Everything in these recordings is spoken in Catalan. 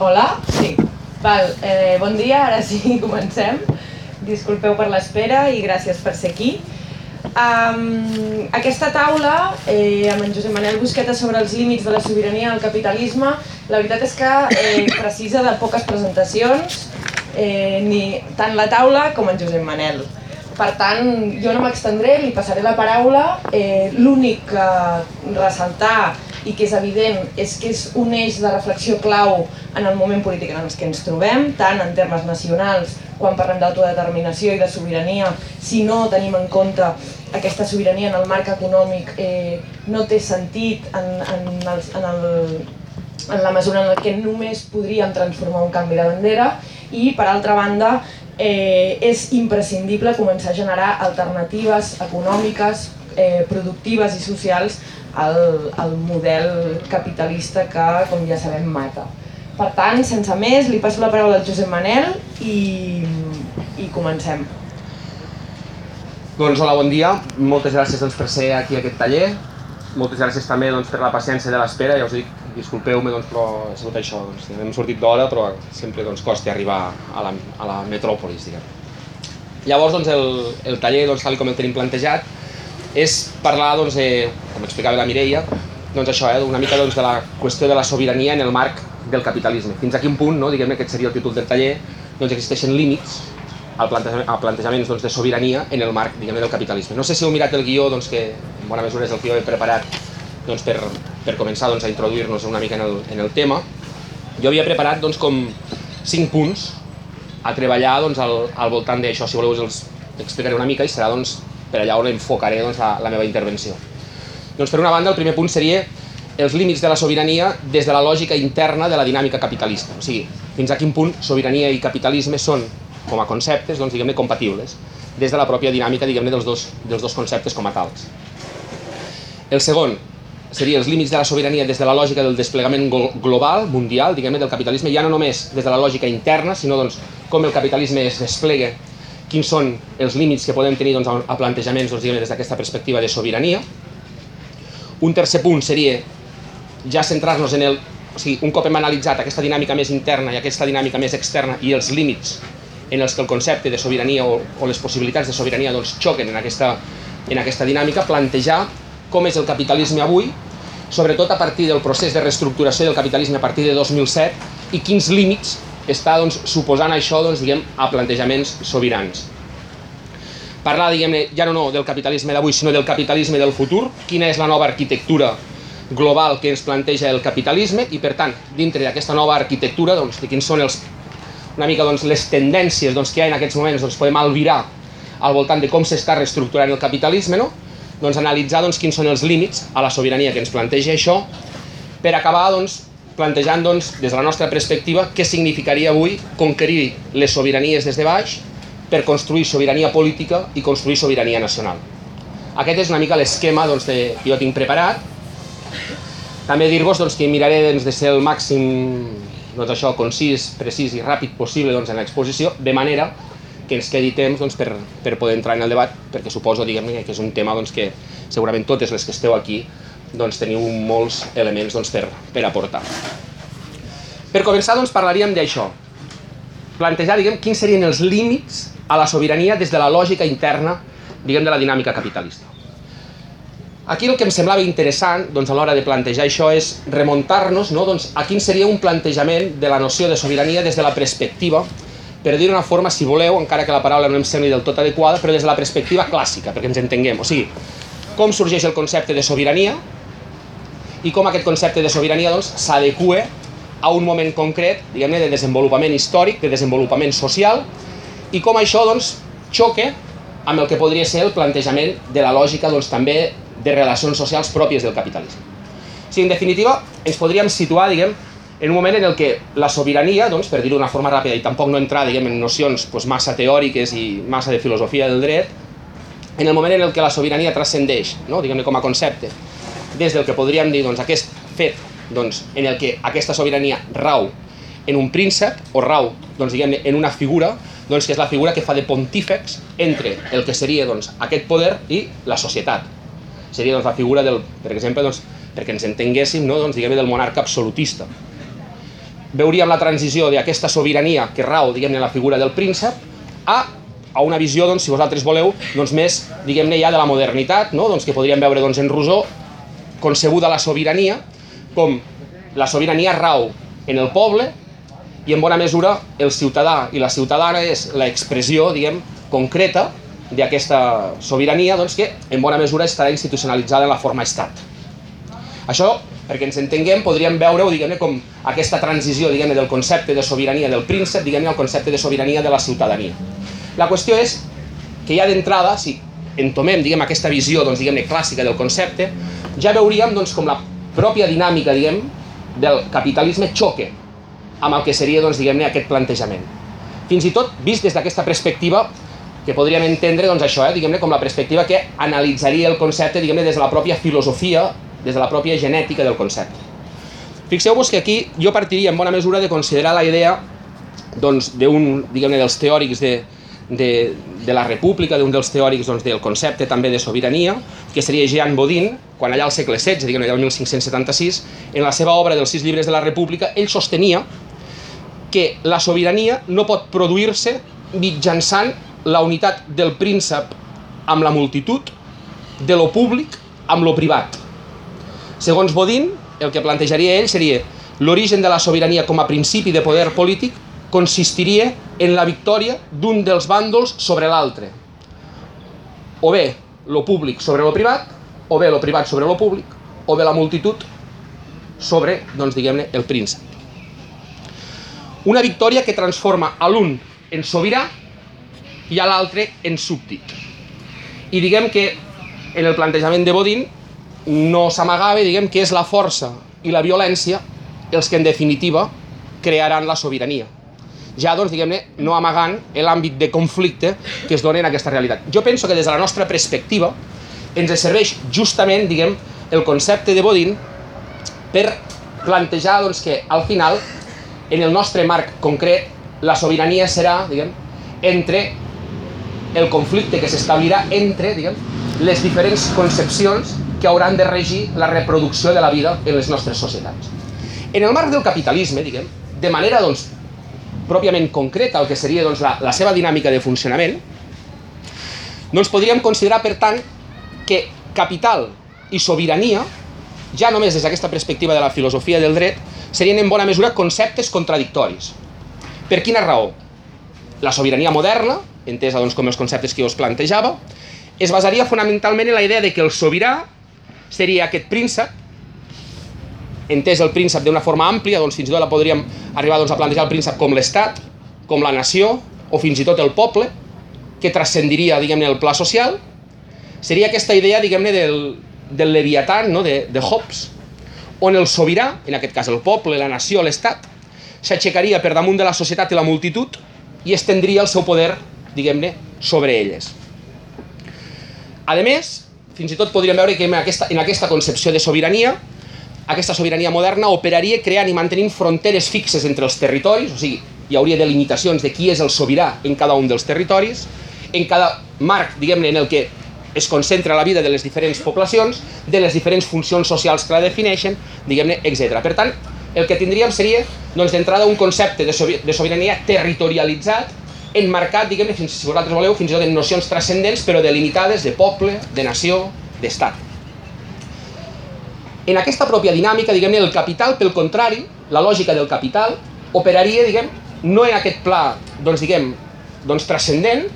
Hola? Sí. Val, eh, bon dia, ara sí, comencem. Disculpeu per l'espera i gràcies per ser aquí. Um, aquesta taula, eh, amb en Josep Manel Busqueta sobre els límits de la sobirania al capitalisme, la veritat és que eh, precisa de poques presentacions, eh, ni tant la taula com en Josep Manel. Per tant, jo no m'extendré, li passaré la paraula. Eh, L'únic que ressaltar i que és evident és que és un eix de reflexió clau en el moment polític en que ens trobem, tant en termes nacionals, quan parlem d'autodeterminació i de sobirania, si no tenim en compte aquesta sobirania en el marc econòmic, eh, no té sentit en, en, el, en, el, en la mesura en que només podríem transformar un canvi de bandera i, per altra banda, eh, és imprescindible començar a generar alternatives econòmiques, eh, productives i socials al, al model capitalista que, com ja sabem, mata. Per tant, sense més, li passo la paraula al Josep Manel i, i comencem. Doncs hola, bon dia. Moltes gràcies doncs, per ser aquí a aquest taller. Moltes gràcies també doncs, per la paciència de l'espera. Ja us dic, disculpeu-me, doncs, però ha sigut això. Doncs, hem sortit d'hora, però sempre doncs, costa arribar a la, a la metròpolis, diguem. Llavors, doncs, el, el taller, doncs, tal com el tenim plantejat, és parlar, doncs, de, com explicava la Mireia, doncs això, eh, una mica doncs, de la qüestió de la sobirania en el marc del capitalisme. Fins a quin punt, no, diguem aquest seria el títol del taller, doncs existeixen límits al plantejament, a plantejaments doncs, de sobirania en el marc diguem del capitalisme. No sé si heu mirat el guió, doncs, que en bona mesura és el que jo he preparat doncs, per, per començar doncs, a introduir-nos una mica en el, en el tema. Jo havia preparat doncs, com cinc punts a treballar doncs, al, al voltant d'això, si voleu els explicaré una mica i serà doncs, per allà on enfocaré doncs, la, la meva intervenció. Doncs per una banda, el primer punt seria els límits de la sobirania des de la lògica interna de la dinàmica capitalista. O sigui, fins a quin punt sobirania i capitalisme són, com a conceptes, doncs, diguem-ne, compatibles, des de la pròpia dinàmica, diguem-ne, dels, dos, dels dos conceptes com a tals. El segon seria els límits de la sobirania des de la lògica del desplegament global, mundial, diguem-ne, del capitalisme, ja no només des de la lògica interna, sinó doncs, com el capitalisme es desplega quins són els límits que podem tenir doncs, a plantejaments doncs, des d'aquesta perspectiva de sobirania. Un tercer punt seria ja centrar-nos en el... O sigui, un cop hem analitzat aquesta dinàmica més interna i aquesta dinàmica més externa i els límits en els que el concepte de sobirania o, o les possibilitats de sobirania doncs, xoquen en aquesta, en aquesta dinàmica, plantejar com és el capitalisme avui, sobretot a partir del procés de reestructuració del capitalisme a partir de 2007 i quins límits està doncs, suposant això doncs, diguem, a plantejaments sobirans. Parlar, diguem-ne, ja no, no del capitalisme d'avui, sinó del capitalisme del futur, quina és la nova arquitectura global que ens planteja el capitalisme i, per tant, dintre d'aquesta nova arquitectura, doncs, de quins són els, una mica doncs, les tendències doncs, que hi ha en aquests moments, doncs, podem albirar al voltant de com s'està reestructurant el capitalisme, no? doncs, analitzar doncs, quins són els límits a la sobirania que ens planteja això, per acabar doncs, plantejant doncs, des de la nostra perspectiva què significaria avui conquerir les sobiranies des de baix per construir sobirania política i construir sobirania nacional. Aquest és una mica l'esquema doncs, de, que jo tinc preparat. També dir-vos doncs, que miraré doncs, de ser el màxim doncs, això, concís, precís i ràpid possible doncs, en l'exposició, de manera que ens quedi temps doncs, per, per poder entrar en el debat, perquè suposo diguem que és un tema doncs, que segurament totes les que esteu aquí doncs, teniu molts elements doncs, per, per aportar. Per començar, doncs, parlaríem d'això. Plantejar, diguem, quins serien els límits a la sobirania des de la lògica interna, diguem, de la dinàmica capitalista. Aquí el que em semblava interessant doncs, a l'hora de plantejar això és remuntar-nos no? doncs, a quin seria un plantejament de la noció de sobirania des de la perspectiva, per dir una forma, si voleu, encara que la paraula no em sembli del tot adequada, però des de la perspectiva clàssica, perquè ens entenguem. O sigui, com sorgeix el concepte de sobirania, i com aquest concepte de sobirania doncs, s'adequa a un moment concret diguem-ne de desenvolupament històric, de desenvolupament social i com això doncs, xoque amb el que podria ser el plantejament de la lògica doncs, també de relacions socials pròpies del capitalisme. O sigui, en definitiva, ens podríem situar diguem, en un moment en el que la sobirania, doncs, per dir-ho d'una forma ràpida i tampoc no entrar diguem, en nocions doncs, massa teòriques i massa de filosofia del dret, en el moment en el que la sobirania transcendeix, no? diguem com a concepte, des del que podríem dir doncs, aquest fet doncs, en el que aquesta sobirania rau en un príncep o rau doncs, diguem en una figura doncs, que és la figura que fa de pontífex entre el que seria doncs, aquest poder i la societat. Seria doncs, la figura del, per exemple, doncs, perquè ens entenguéssim, no? doncs, diguem del monarca absolutista. veuríem la transició d'aquesta sobirania que rau, diguem-ne, la figura del príncep, a, a una visió, doncs, si vosaltres voleu, doncs, més, diguem-ne, ja de la modernitat, no? doncs, que podríem veure doncs, en Rousseau, concebuda la sobirania com la sobirania rau en el poble i en bona mesura el ciutadà i la ciutadana és l'expressió, diguem, concreta d'aquesta sobirania doncs, que en bona mesura estarà institucionalitzada en la forma estat. Això, perquè ens entenguem, podríem veure-ho diguem com aquesta transició diguem del concepte de sobirania del príncep diguem al concepte de sobirania de la ciutadania. La qüestió és que ja d'entrada, si entomem diguem, aquesta visió doncs, diguem clàssica del concepte, ja veuríem doncs, com la pròpia dinàmica diguem, del capitalisme xoque amb el que seria doncs, diguem aquest plantejament. Fins i tot vist des d'aquesta perspectiva que podríem entendre doncs, això, eh, diguem com la perspectiva que analitzaria el concepte diguem des de la pròpia filosofia, des de la pròpia genètica del concepte. Fixeu-vos que aquí jo partiria en bona mesura de considerar la idea doncs, d'un diguem dels teòrics de, de, de la república, d'un dels teòrics doncs, del concepte també de sobirania, que seria Jean Bodin, quan allà al segle XVI, diguem allà al 1576, en la seva obra dels sis llibres de la república, ell sostenia que la sobirania no pot produir-se mitjançant la unitat del príncep amb la multitud, de lo públic amb lo privat. Segons Bodin, el que plantejaria ell seria l'origen de la sobirania com a principi de poder polític consistiria en la victòria d'un dels bàndols sobre l'altre. O bé lo públic sobre lo privat, o bé lo privat sobre lo públic, o bé la multitud sobre, doncs diguem-ne, el príncep. Una victòria que transforma a l'un en sobirà i a l'altre en súbdit. I diguem que en el plantejament de Bodin no s'amagava, diguem, que és la força i la violència els que en definitiva crearan la sobirania ja doncs, diguem-ne, no amagant l'àmbit de conflicte que es dona en aquesta realitat. Jo penso que des de la nostra perspectiva ens serveix justament, diguem, el concepte de Bodin per plantejar doncs, que al final, en el nostre marc concret, la sobirania serà, diguem, entre el conflicte que s'establirà entre, diguem, les diferents concepcions que hauran de regir la reproducció de la vida en les nostres societats. En el marc del capitalisme, diguem, de manera doncs, pròpiament concreta, el que seria doncs, la, la seva dinàmica de funcionament, doncs podríem considerar, per tant, que capital i sobirania, ja només des d'aquesta perspectiva de la filosofia del dret, serien en bona mesura conceptes contradictoris. Per quina raó? La sobirania moderna, entesa doncs, com els conceptes que jo us plantejava, es basaria fonamentalment en la idea de que el sobirà seria aquest príncep entès el príncep d'una forma àmplia, doncs fins i tot la podríem arribar doncs, a plantejar el príncep com l'Estat, com la nació, o fins i tot el poble, que transcendiria, diguem-ne, el pla social, seria aquesta idea, diguem-ne, del, del Leviatán, no? de, de Hobbes, on el sobirà, en aquest cas el poble, la nació, l'Estat, s'aixecaria per damunt de la societat i la multitud i estendria el seu poder, diguem-ne, sobre elles. A més, fins i tot podríem veure que en aquesta, en aquesta concepció de sobirania aquesta sobirania moderna operaria creant i mantenint fronteres fixes entre els territoris, o sigui, hi hauria delimitacions de qui és el sobirà en cada un dels territoris, en cada marc, diguem-ne, en el que es concentra la vida de les diferents poblacions, de les diferents funcions socials que la defineixen, diguem-ne, etc. Per tant, el que tindríem seria, doncs, d'entrada un concepte de, sobirania territorialitzat, enmarcat, diguem-ne, si vosaltres voleu, fins i tot en nocions transcendents, però delimitades de poble, de nació, d'estat. En aquesta pròpia dinàmica, diguem-ne, el capital, pel contrari, la lògica del capital, operaria, diguem, no en aquest pla, doncs, diguem, doncs, transcendent,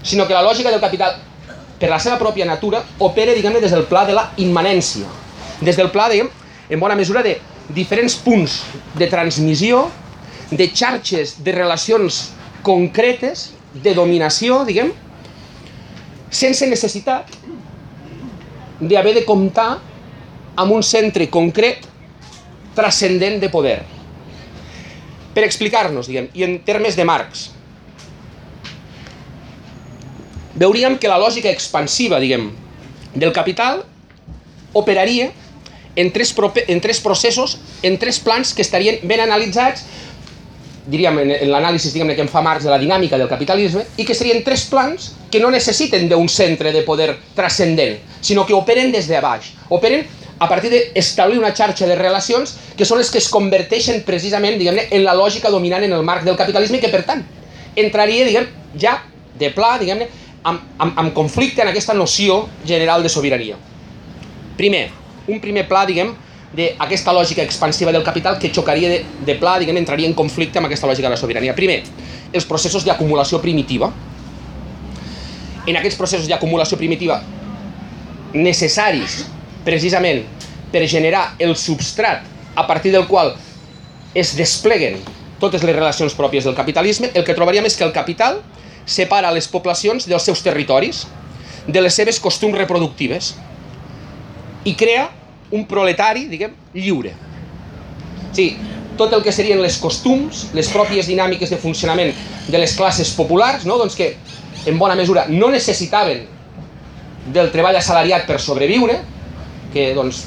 sinó que la lògica del capital, per la seva pròpia natura, opera, diguem-ne, des del pla de la immanència, des del pla, diguem, en bona mesura de diferents punts de transmissió, de xarxes de relacions concretes, de dominació, diguem, sense necessitat d'haver de comptar amb un centre concret transcendent de poder. Per explicar-nos, diguem, i en termes de Marx, veuríem que la lògica expansiva, diguem, del capital operaria en tres, en tres processos, en tres plans que estarien ben analitzats, diríem, en, en l'anàlisi que en fa Marx de la dinàmica del capitalisme, i que serien tres plans que no necessiten d'un centre de poder transcendent, sinó que operen des de baix, operen a partir d'establir una xarxa de relacions que són les que es converteixen precisament, diguem-ne, en la lògica dominant en el marc del capitalisme que, per tant, entraria, diguem, ja de pla, diguem-ne, amb, amb, amb conflicte en aquesta noció general de sobirania. Primer, un primer pla, diguem, d'aquesta lògica expansiva del capital que xocaria de, de pla, diguem, entraria en conflicte amb aquesta lògica de la sobirania. Primer, els processos d'acumulació primitiva. En aquests processos d'acumulació primitiva necessaris precisament per generar el substrat a partir del qual es despleguen totes les relacions pròpies del capitalisme, el que trobaríem és que el capital separa les poblacions dels seus territoris, de les seves costums reproductives i crea un proletari, diguem, lliure. Sí, tot el que serien les costums, les pròpies dinàmiques de funcionament de les classes populars, no? doncs que en bona mesura no necessitaven del treball assalariat per sobreviure, que doncs,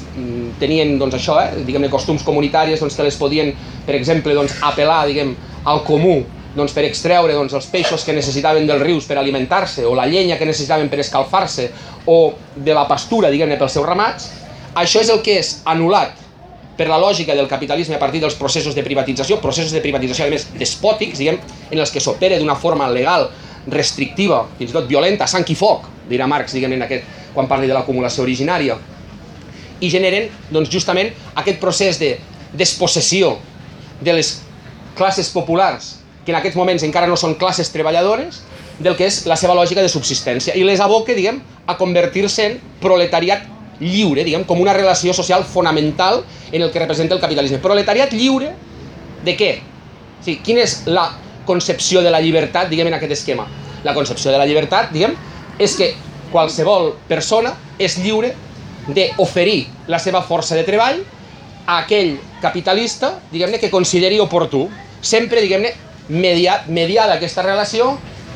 tenien doncs, això, eh, diguem-ne, costums comunitàries doncs, que les podien, per exemple, doncs, apel·lar diguem, al comú doncs, per extreure doncs, els peixos que necessitaven dels rius per alimentar-se, o la llenya que necessitaven per escalfar-se, o de la pastura, diguem-ne, pels seus ramats, això és el que és anul·lat per la lògica del capitalisme a partir dels processos de privatització, processos de privatització, a més, despòtics, diguem, en els que s'opera d'una forma legal, restrictiva, fins i tot violenta, sang i foc, dirà Marx, diguem, en aquest, quan parli de l'acumulació originària, i generen, doncs, justament aquest procés de despossessió de les classes populars, que en aquests moments encara no són classes treballadores, del que és la seva lògica de subsistència, i les aboca, diguem, a convertir-se en proletariat lliure, diguem, com una relació social fonamental en el que representa el capitalisme. Proletariat lliure de què? O sigui, quina és la concepció de la llibertat, diguem, en aquest esquema? La concepció de la llibertat, diguem, és que qualsevol persona és lliure d'oferir la seva força de treball a aquell capitalista, diguem-ne, que consideri oportú. Sempre, diguem-ne, mediat, mediada aquesta relació,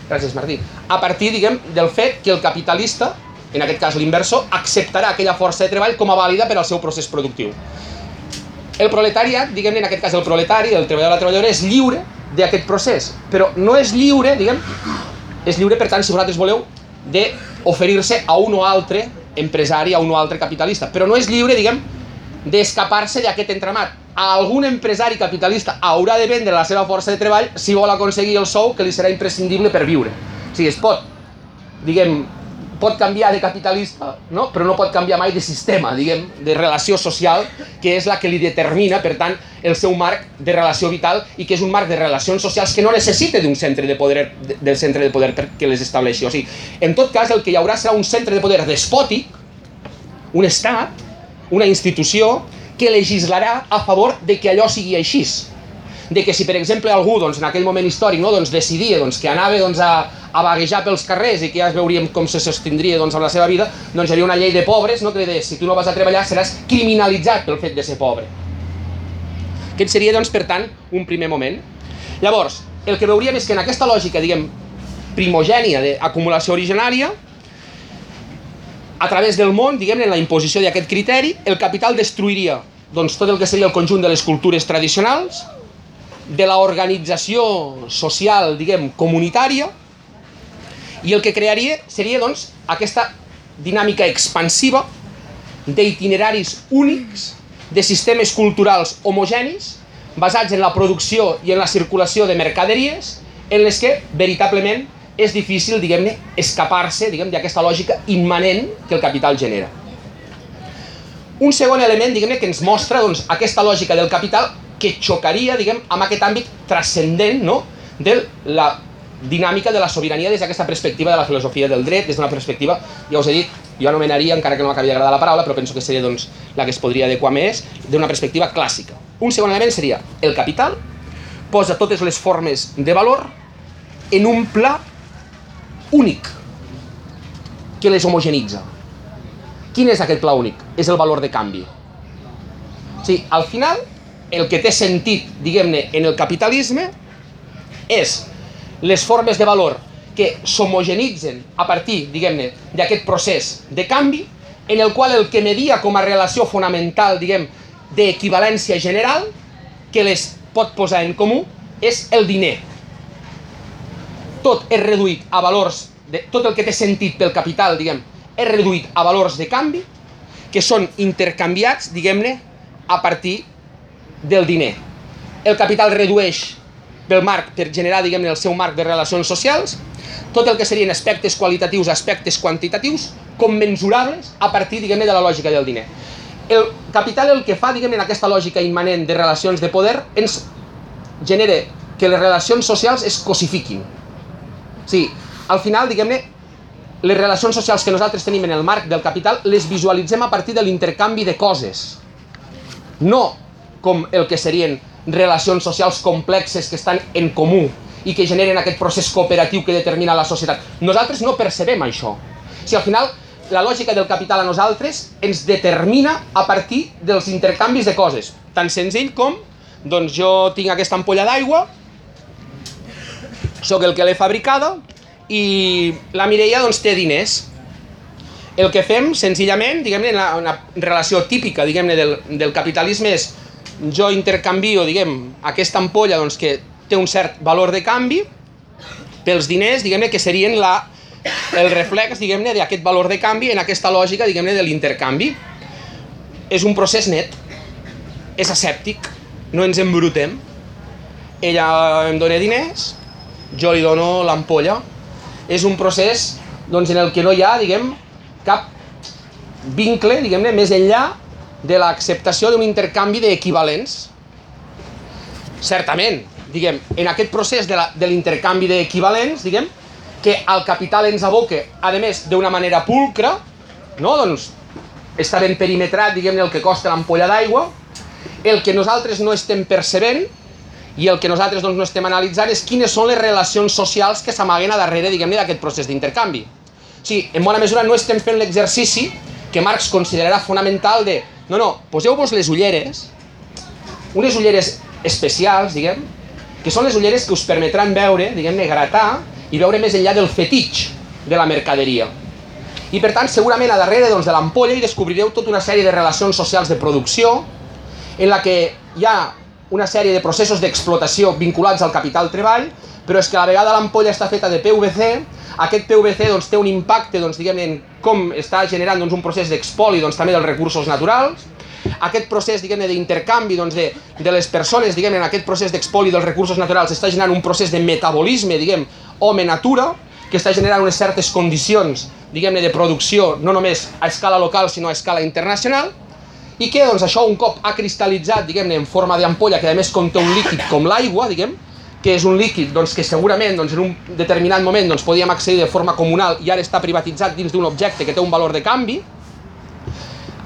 gràcies Martí, a partir, diguem, del fet que el capitalista en aquest cas l'inversor, acceptarà aquella força de treball com a vàlida per al seu procés productiu. El proletariat, diguem-ne en aquest cas el proletari, el treballador o la treballadora, és lliure d'aquest procés, però no és lliure, diguem, és lliure, per tant, si vosaltres voleu, d'oferir-se a un o altre empresari, a un o altre capitalista, però no és lliure, diguem, d'escapar-se d'aquest entramat. Algun empresari capitalista haurà de vendre la seva força de treball si vol aconseguir el sou que li serà imprescindible per viure. O sigui, es pot, diguem, pot canviar de capitalista, no? però no pot canviar mai de sistema, diguem, de relació social, que és la que li determina, per tant, el seu marc de relació vital i que és un marc de relacions socials que no necessita d'un centre de poder, del centre de poder que les estableixi. O sigui, en tot cas, el que hi haurà serà un centre de poder despòtic, un estat, una institució, que legislarà a favor de que allò sigui així. De que si, per exemple, algú, doncs, en aquell moment històric, no, doncs, decidia doncs, que anava doncs, a, a vaguejar pels carrers i que ja veuríem com se sostindria doncs, amb la seva vida, doncs hi havia una llei de pobres no, que deia si tu no vas a treballar seràs criminalitzat pel fet de ser pobre. Aquest seria, doncs, per tant, un primer moment. Llavors, el que veuríem és que en aquesta lògica, diguem, primogènia d'acumulació originària, a través del món, diguem en la imposició d'aquest criteri, el capital destruiria doncs, tot el que seria el conjunt de les cultures tradicionals, de la organització social, diguem, comunitària, i el que crearia seria doncs, aquesta dinàmica expansiva d'itineraris únics, de sistemes culturals homogenis, basats en la producció i en la circulació de mercaderies, en les que veritablement és difícil, diguem-ne, escapar-se diguem d'aquesta lògica immanent que el capital genera. Un segon element, diguem-ne, que ens mostra doncs, aquesta lògica del capital que xocaria, diguem, amb aquest àmbit transcendent no? de la dinàmica de la sobirania des d'aquesta perspectiva de la filosofia del dret, des d'una perspectiva, ja us he dit, jo anomenaria, encara que no m'acabi d'agradar la paraula, però penso que seria doncs, la que es podria adequar més, d'una perspectiva clàssica. Un segon element seria el capital posa totes les formes de valor en un pla únic que les homogenitza. Quin és aquest pla únic? És el valor de canvi. O sigui, al final, el que té sentit, diguem-ne, en el capitalisme és les formes de valor que s'homogenitzen a partir, diguem-ne, d'aquest procés de canvi, en el qual el que media com a relació fonamental, diguem, d'equivalència general, que les pot posar en comú, és el diner. Tot és reduït a valors, de, tot el que té sentit pel capital, diguem, és reduït a valors de canvi, que són intercanviats, diguem-ne, a partir del diner. El capital redueix pel marc, per generar, diguem-ne, el seu marc de relacions socials, tot el que serien aspectes qualitatius, aspectes quantitatius, commensurables a partir, diguem-ne, de la lògica del diner. El capital el que fa, diguem-ne, en aquesta lògica immanent de relacions de poder, ens genera que les relacions socials es cosifiquin. O sigui, al final, diguem-ne, les relacions socials que nosaltres tenim en el marc del capital les visualitzem a partir de l'intercanvi de coses. No com el que serien relacions socials complexes que estan en comú i que generen aquest procés cooperatiu que determina la societat. Nosaltres no percebem això. Sigui, al final, la lògica del capital a nosaltres ens determina a partir dels intercanvis de coses. Tan senzill com, doncs jo tinc aquesta ampolla d'aigua, sóc el que l'he fabricada i la Mireia doncs té diners. El que fem, senzillament, diguem-ne, una relació típica, diguem-ne, del, del capitalisme és jo intercanvio, diguem, aquesta ampolla doncs, que té un cert valor de canvi pels diners, diguem-ne, que serien la, el reflex, diguem-ne, d'aquest valor de canvi en aquesta lògica, diguem-ne, de l'intercanvi. És un procés net, és asèptic, no ens embrutem. Ella em dona diners, jo li dono l'ampolla. És un procés doncs, en el que no hi ha, diguem, cap vincle, diguem-ne, més enllà de l'acceptació d'un intercanvi d'equivalents. Certament, diguem, en aquest procés de l'intercanvi d'equivalents, diguem, que el capital ens aboca, a més, d'una manera pulcra, no? doncs està ben perimetrat, diguem el que costa l'ampolla d'aigua, el que nosaltres no estem percebent i el que nosaltres doncs, no estem analitzant és quines són les relacions socials que s'amaguen a darrere, diguem-ne, d'aquest procés d'intercanvi. O sigui, en bona mesura no estem fent l'exercici que Marx considerarà fonamental de no, no, poseu-vos les ulleres, unes ulleres especials, diguem, que són les ulleres que us permetran veure, diguem-ne, gratar i veure més enllà del fetitx de la mercaderia. I per tant, segurament a darrere doncs, de l'ampolla hi descobrireu tota una sèrie de relacions socials de producció en la que hi ha una sèrie de processos d'explotació vinculats al capital treball, però és que a la vegada l'ampolla està feta de PVC, aquest PVC doncs, té un impacte doncs, diguem en com està generant doncs, un procés d'expoli doncs, també dels recursos naturals, aquest procés diguem d'intercanvi doncs, de, de les persones diguem en aquest procés d'expoli dels recursos naturals està generant un procés de metabolisme diguem home-natura que està generant unes certes condicions diguem de producció no només a escala local sinó a escala internacional i que doncs, això un cop ha cristal·litzat diguem en forma d'ampolla que a més conté un líquid com l'aigua diguem que és un líquid doncs, que segurament doncs, en un determinat moment doncs, podíem accedir de forma comunal i ara està privatitzat dins d'un objecte que té un valor de canvi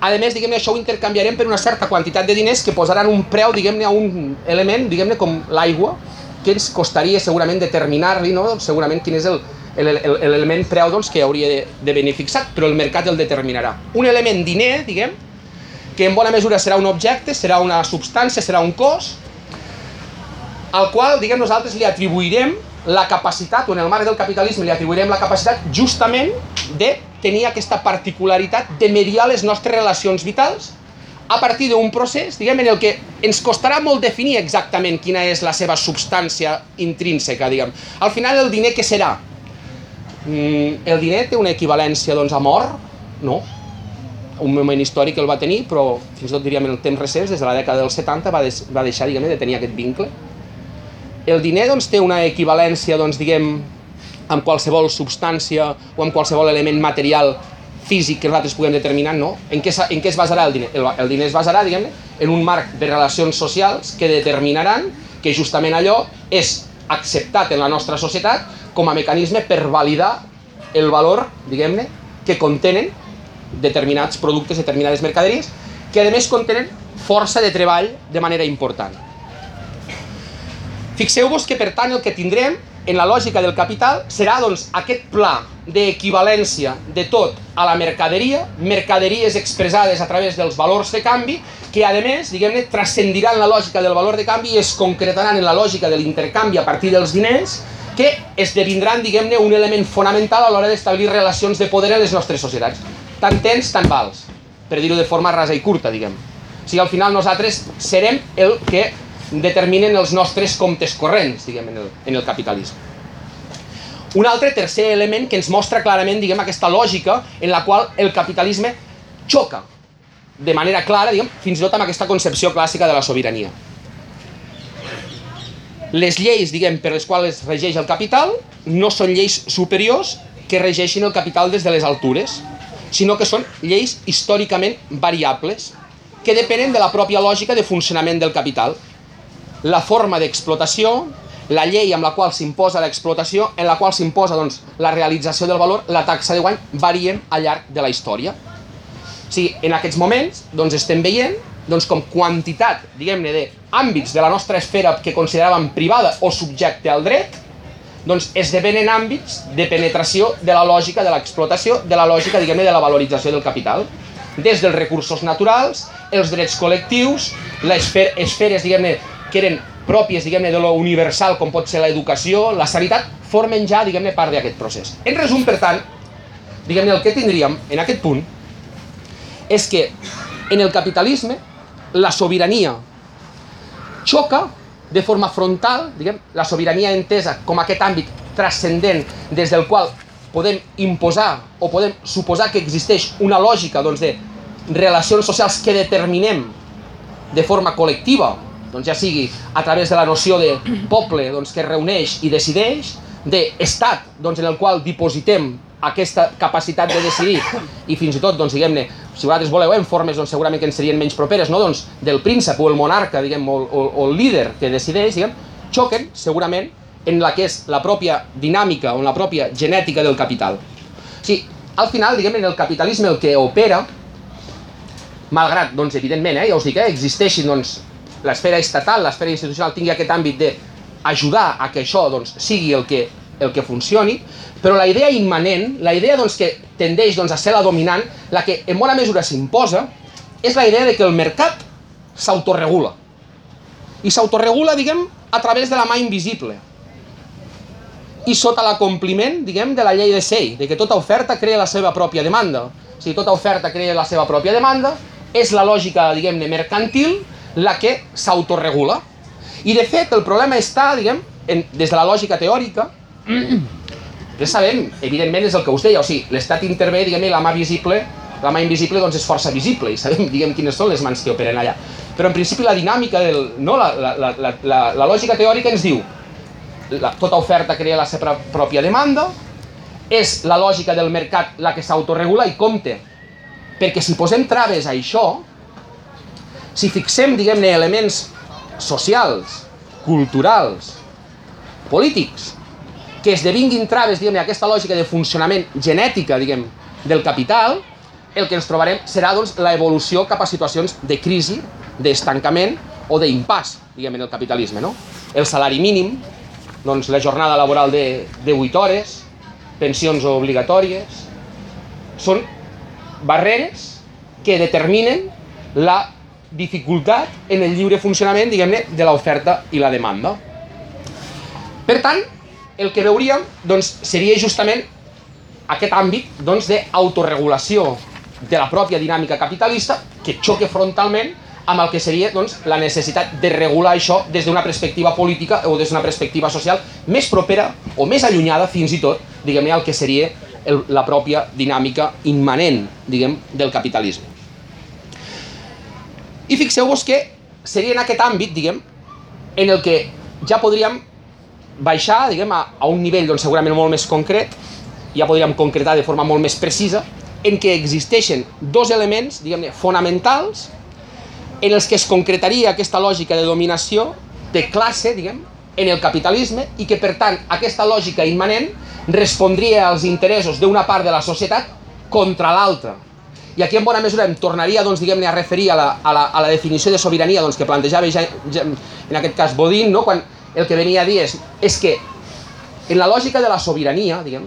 a més, diguem-ne, això ho intercanviarem per una certa quantitat de diners que posaran un preu, diguem-ne, a un element, diguem-ne, com l'aigua, que ens costaria segurament determinar-li, no? segurament quin és el, l'element preu doncs, que hauria de, de venir fixat, però el mercat el determinarà. Un element diner, diguem, que en bona mesura serà un objecte, serà una substància, serà un cos, al qual, diguem, nosaltres li atribuirem la capacitat, o en el marc del capitalisme li atribuirem la capacitat justament de tenir aquesta particularitat de mediar les nostres relacions vitals a partir d'un procés, diguem, en el que ens costarà molt definir exactament quina és la seva substància intrínseca, diguem. Al final, el diner què serà? Mm, el diner té una equivalència, doncs, a mort? No. Un moment històric el va tenir, però fins i tot diríem en el temps recents, des de la dècada dels 70, va, des, va deixar, diguem, de tenir aquest vincle. El diner, doncs, té una equivalència, doncs, diguem, amb qualsevol substància o amb qualsevol element material físic que nosaltres puguem determinar, no. En què, en què es basarà el diner? El, el diner es basarà, diguem en un marc de relacions socials que determinaran que justament allò és acceptat en la nostra societat com a mecanisme per validar el valor, diguem-ne, que contenen determinats productes, determinades mercaderies, que a més contenen força de treball de manera important. Fixeu-vos que per tant el que tindrem en la lògica del capital serà doncs, aquest pla d'equivalència de tot a la mercaderia, mercaderies expressades a través dels valors de canvi, que a més, diguem-ne, transcendiran la lògica del valor de canvi i es concretaran en la lògica de l'intercanvi a partir dels diners, que esdevindran, diguem-ne, un element fonamental a l'hora d'establir relacions de poder en les nostres societats. Tant tens, tant vals, per dir-ho de forma rasa i curta, diguem. O sigui, al final nosaltres serem el que determinen els nostres comptes corrents, diguem, en el, en el capitalisme. Un altre tercer element que ens mostra clarament, diguem, aquesta lògica en la qual el capitalisme xoca de manera clara, diguem, fins i tot amb aquesta concepció clàssica de la sobirania. Les lleis, diguem, per les quals es regeix el capital no són lleis superiors que regeixin el capital des de les altures, sinó que són lleis històricament variables que depenen de la pròpia lògica de funcionament del capital. La forma d'explotació, la llei amb la qual s'imposa l'explotació, en la qual s'imposa doncs, la realització del valor, la taxa de guany, varien al llarg de la història. O sigui, en aquests moments doncs, estem veient doncs, com quantitat, diguem-ne, d'àmbits de la nostra esfera que consideràvem privada o subjecte al dret, doncs esdevenen àmbits de penetració de la lògica de l'explotació, de la lògica, diguem-ne, de la valorització del capital. Des dels recursos naturals, els drets col·lectius, les esferes, diguem-ne, que eren pròpies, diguem-ne, de lo universal, com pot ser l'educació, la sanitat, formen ja, diguem-ne, part d'aquest procés. En resum, per tant, diguem-ne, el que tindríem en aquest punt és que en el capitalisme la sobirania xoca de forma frontal, diguem, la sobirania entesa com aquest àmbit transcendent des del qual podem imposar o podem suposar que existeix una lògica doncs, de relacions socials que determinem de forma col·lectiva, doncs ja sigui a través de la noció de poble doncs, que reuneix i decideix, d'estat doncs, en el qual dipositem aquesta capacitat de decidir i fins i tot, doncs, diguem-ne, si vosaltres voleu, en formes doncs, segurament que ens serien menys properes, no? doncs, del príncep o el monarca, diguem, o, o, o el líder que decideix, diguem, xoquen segurament en la que és la pròpia dinàmica o en la pròpia genètica del capital. O sigui, al final, diguem, en el capitalisme el que opera, malgrat, doncs, evidentment, eh, ja us dic, eh, existeixin doncs, l'esfera estatal, l'esfera institucional tingui aquest àmbit d'ajudar a que això doncs, sigui el que el que funcioni, però la idea immanent, la idea doncs, que tendeix doncs, a ser la dominant, la que en bona mesura s'imposa, és la idea de que el mercat s'autoregula. I s'autoregula, diguem, a través de la mà invisible. I sota l'acompliment, diguem, de la llei de Sei, de que tota oferta crea la seva pròpia demanda. O sigui, tota oferta crea la seva pròpia demanda, és la lògica, diguem-ne, mercantil la que s'autoregula. I, de fet, el problema està, diguem, en, des de la lògica teòrica, ja sabem, evidentment és el que us deia, o sigui, l'Estat intervé, diguem-ne, la mà visible, la mà invisible doncs és força visible i sabem, diguem, quines són les mans que operen allà. Però en principi la dinàmica, del, no, la, la, la, la, la, la lògica teòrica ens diu la, tota oferta crea la seva pròpia demanda, és la lògica del mercat la que s'autoregula i compte, perquè si posem traves a això, si fixem, diguem-ne, elements socials, culturals, polítics, que esdevinguin traves, diguem aquesta lògica de funcionament genètica, diguem, del capital, el que ens trobarem serà doncs, la evolució cap a situacions de crisi, d'estancament o d'impàs, diguem, en el capitalisme. No? El salari mínim, doncs, la jornada laboral de, de 8 hores, pensions obligatòries, són barreres que determinen la dificultat en el lliure funcionament, diguem-ne, de l'oferta i la demanda. Per tant, el que veuríem doncs, seria justament aquest àmbit doncs, d'autoregulació de la pròpia dinàmica capitalista que xoque frontalment amb el que seria doncs, la necessitat de regular això des d'una perspectiva política o des d'una perspectiva social més propera o més allunyada fins i tot diguem al que seria el, la pròpia dinàmica immanent diguem, del capitalisme. I fixeu-vos que seria en aquest àmbit diguem, en el que ja podríem baixar diguem, a, a un nivell doncs, segurament molt més concret, ja podríem concretar de forma molt més precisa, en què existeixen dos elements diguem fonamentals en els que es concretaria aquesta lògica de dominació de classe, diguem, en el capitalisme i que, per tant, aquesta lògica immanent respondria als interessos d'una part de la societat contra l'altra. I aquí, en bona mesura, em tornaria doncs, diguem a referir a la, a, la, a la definició de sobirania doncs, que plantejava ja, ja, en aquest cas Bodin, no? quan el que venia a dir és, és que en la lògica de la sobirania, diguem,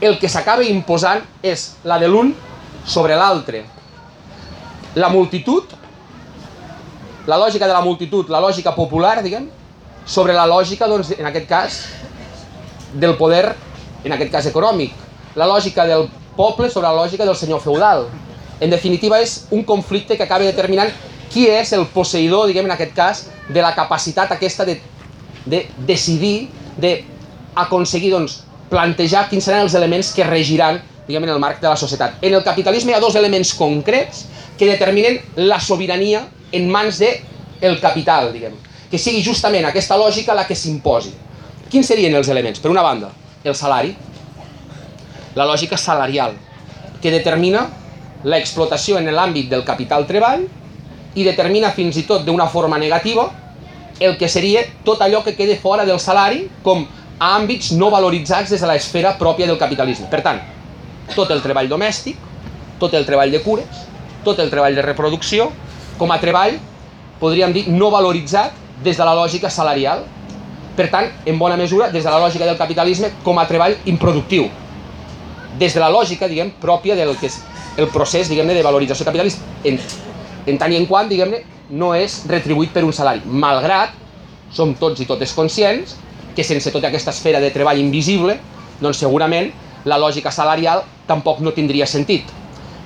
el que s'acaba imposant és la de l'un sobre l'altre. La multitud, la lògica de la multitud, la lògica popular, diguem, sobre la lògica, doncs, en aquest cas, del poder, en aquest cas econòmic. La lògica del poble sobre la lògica del senyor feudal. En definitiva, és un conflicte que acaba determinant qui és el posseïdor, diguem, en aquest cas, de la capacitat aquesta de de decidir, d'aconseguir doncs, plantejar quins seran els elements que regiran diguem, en el marc de la societat. En el capitalisme hi ha dos elements concrets que determinen la sobirania en mans de el capital, diguem, que sigui justament aquesta lògica la que s'imposi. Quins serien els elements? Per una banda, el salari, la lògica salarial, que determina l'explotació en l'àmbit del capital treball i determina fins i tot d'una forma negativa el que seria tot allò que quede fora del salari com a àmbits no valoritzats des de l'esfera pròpia del capitalisme. Per tant, tot el treball domèstic, tot el treball de cures, tot el treball de reproducció, com a treball, podríem dir, no valoritzat des de la lògica salarial. Per tant, en bona mesura, des de la lògica del capitalisme, com a treball improductiu. Des de la lògica, diguem, pròpia del que és el procés, diguem-ne, de valorització capitalista, en, en tant i en quant, diguem-ne, no és retribuït per un salari. Malgrat, som tots i totes conscients, que sense tota aquesta esfera de treball invisible, doncs segurament la lògica salarial tampoc no tindria sentit.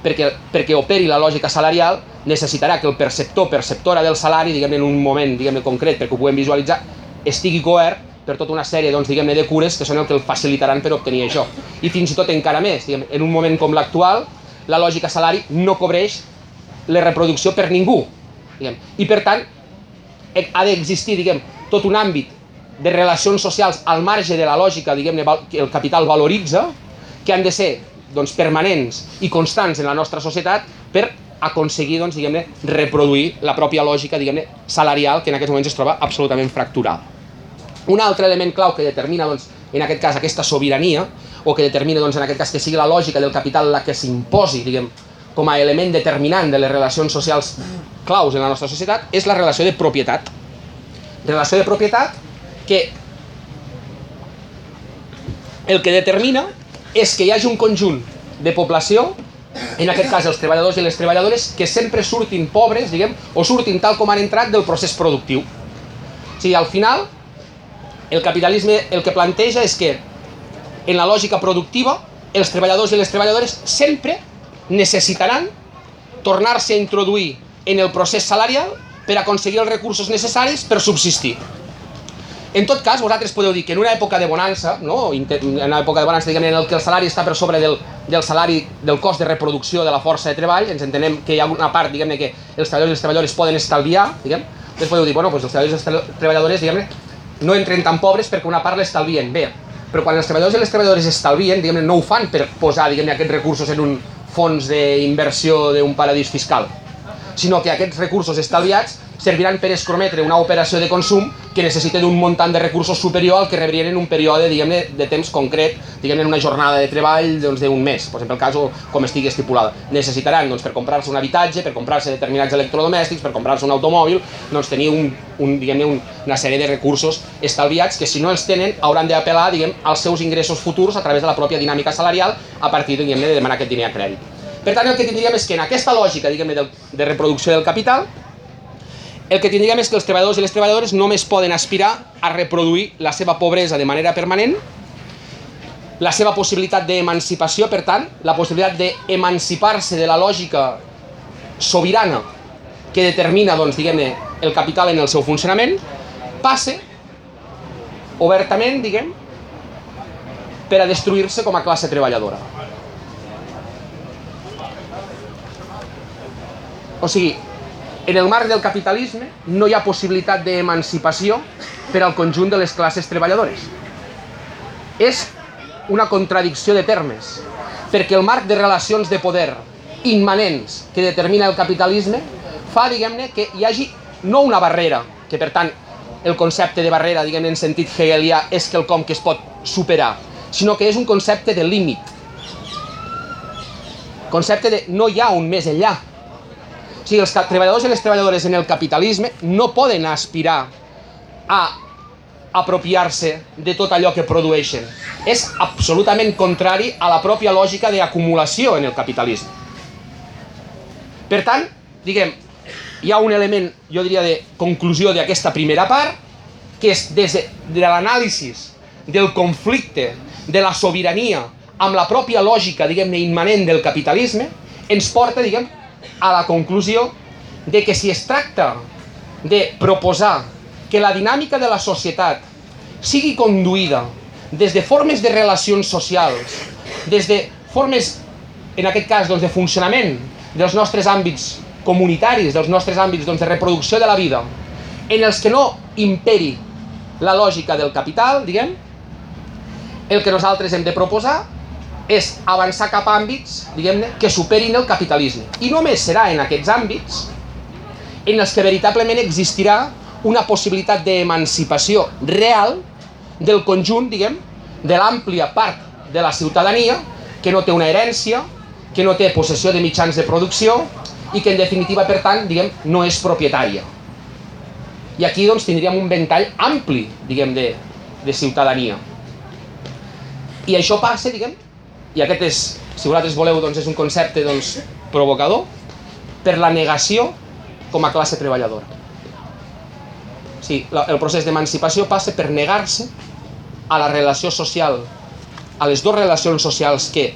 Perquè, perquè operi la lògica salarial necessitarà que el perceptor, perceptora del salari, diguem en un moment diguem concret, perquè ho puguem visualitzar, estigui coert per tota una sèrie doncs, diguem de cures que són el que el facilitaran per obtenir això. I fins i tot encara més, diguem, en un moment com l'actual, la lògica salari no cobreix la reproducció per ningú. Diguem. I per tant, ha d'existir diguem, tot un àmbit de relacions socials al marge de la lògica diguem que el capital valoritza, que han de ser doncs, permanents i constants en la nostra societat per aconseguir doncs, diguem reproduir la pròpia lògica diguem salarial que en aquests moments es troba absolutament fracturada. Un altre element clau que determina doncs, en aquest cas aquesta sobirania o que determina doncs, en aquest cas que sigui la lògica del capital la que s'imposi diguem, com a element determinant de les relacions socials claus en la nostra societat és la relació de propietat. Relació de propietat que el que determina és que hi hagi un conjunt de població, en aquest cas els treballadors i les treballadores, que sempre surtin pobres, diguem, o surtin tal com han entrat del procés productiu. O sigui, al final, el capitalisme el que planteja és que en la lògica productiva els treballadors i les treballadores sempre necessitaran tornar-se a introduir en el procés salarial per aconseguir els recursos necessaris per subsistir. En tot cas, vosaltres podeu dir que en una època de bonança, no? en una època de bonança diguem, en el que el salari està per sobre del, del salari del cost de reproducció de la força de treball, ens entenem que hi ha una part diguem que els treballadors i les treballadores poden estalviar, diguem, després podeu dir, bueno, doncs els treballadors i les treballadores diguem no entren tan pobres perquè una part l'estalvien. Bé, però quan els treballadors i les treballadores estalvien, diguem no ho fan per posar diguem aquests recursos en un fons d'inversió d'un paradís fiscal, sinó que aquests recursos estalviats serviran per escrometre una operació de consum que necessita d'un muntant de recursos superior al que rebrien en un període diguem de temps concret, diguem en una jornada de treball doncs, d'un doncs, mes, per exemple, el cas com estigui estipulada. Necessitaran doncs, per comprar-se un habitatge, per comprar-se determinats electrodomèstics, per comprar-se un automòbil, doncs, tenir un, un, diguem un, una sèrie de recursos estalviats que si no els tenen hauran d'apel·lar diguem, als seus ingressos futurs a través de la pròpia dinàmica salarial a partir diguem, de demanar aquest diner a crèdit. Per tant, el que tindríem és que en aquesta lògica diguem, de, de reproducció del capital, el que tindríem és que els treballadors i les treballadores només poden aspirar a reproduir la seva pobresa de manera permanent, la seva possibilitat d'emancipació, per tant, la possibilitat d'emancipar-se de la lògica sobirana que determina, doncs, diguem el capital en el seu funcionament, passe obertament, diguem, per a destruir-se com a classe treballadora. O sigui, en el marc del capitalisme no hi ha possibilitat d'emancipació per al conjunt de les classes treballadores. És una contradicció de termes, perquè el marc de relacions de poder immanents que determina el capitalisme fa, diguem-ne, que hi hagi no una barrera, que per tant el concepte de barrera, diguem en sentit hegelià, és que el com que es pot superar, sinó que és un concepte de límit. Concepte de no hi ha un més enllà, o sigui, els treballadors i les treballadores en el capitalisme no poden aspirar a apropiar-se de tot allò que produeixen. És absolutament contrari a la pròpia lògica d'acumulació en el capitalisme. Per tant, diguem, hi ha un element, jo diria, de conclusió d'aquesta primera part, que és des de, de l'anàlisi del conflicte, de la sobirania, amb la pròpia lògica, diguem-ne, immanent del capitalisme, ens porta, diguem, a la conclusió de que si es tracta de proposar que la dinàmica de la societat sigui conduïda des de formes de relacions socials, des de formes, en aquest cas, doncs, de funcionament dels nostres àmbits comunitaris, dels nostres àmbits doncs, de reproducció de la vida, en els que no imperi la lògica del capital, diguem, el que nosaltres hem de proposar és avançar cap a àmbits, diguem-ne, que superin el capitalisme. I només serà en aquests àmbits en els que veritablement existirà una possibilitat d'emancipació real del conjunt, diguem, de l'àmplia part de la ciutadania que no té una herència, que no té possessió de mitjans de producció i que en definitiva, per tant, diguem, no és propietària. I aquí doncs tindríem un ventall ampli, diguem, de, de ciutadania. I això passa, diguem, i aquest és, si vosaltres voleu, doncs és un concepte doncs, provocador, per la negació com a classe treballadora. Sí, el procés d'emancipació passa per negar-se a la relació social, a les dues relacions socials que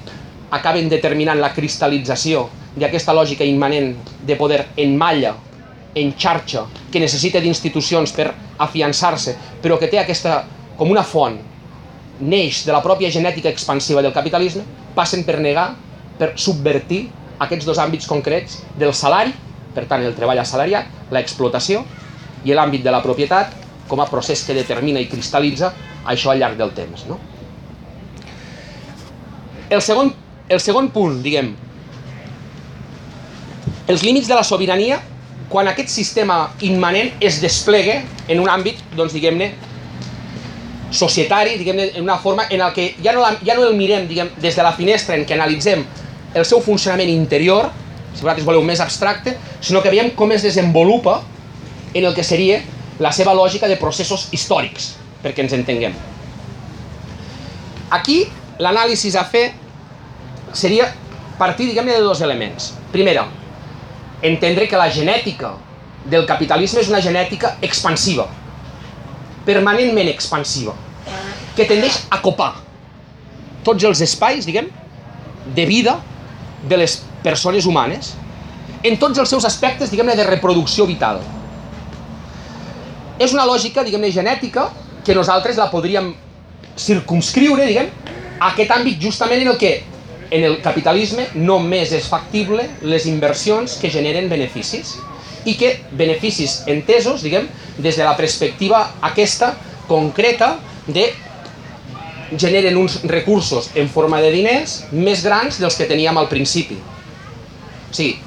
acaben determinant la cristal·lització d'aquesta lògica immanent de poder en malla, en xarxa, que necessita d'institucions per afiançar-se, però que té aquesta com una font, neix de la pròpia genètica expansiva del capitalisme, passen per negar, per subvertir aquests dos àmbits concrets del salari, per tant el treball assalariat, l'explotació, i l'àmbit de la propietat com a procés que determina i cristal·litza això al llarg del temps. No? El, segon, el segon punt, diguem, els límits de la sobirania quan aquest sistema immanent es desplegue en un àmbit, doncs diguem-ne, societari, diguem-ne, en una forma en el que ja no, la, ja no el mirem diguem, des de la finestra en què analitzem el seu funcionament interior, si vosaltres voleu més abstracte, sinó que veiem com es desenvolupa en el que seria la seva lògica de processos històrics, perquè ens entenguem. Aquí l'anàlisi a fer seria partir, diguem-ne, de dos elements. Primera, entendre que la genètica del capitalisme és una genètica expansiva, permanentment expansiva, que tendeix a copar tots els espais, diguem, de vida de les persones humanes en tots els seus aspectes, diguem-ne, de reproducció vital. És una lògica, diguem-ne, genètica que nosaltres la podríem circumscriure, diguem, a aquest àmbit justament en el que en el capitalisme només és factible les inversions que generen beneficis i que beneficis entesos, diguem, des de la perspectiva aquesta concreta de generen uns recursos en forma de diners més grans dels que teníem al principi. O sigui,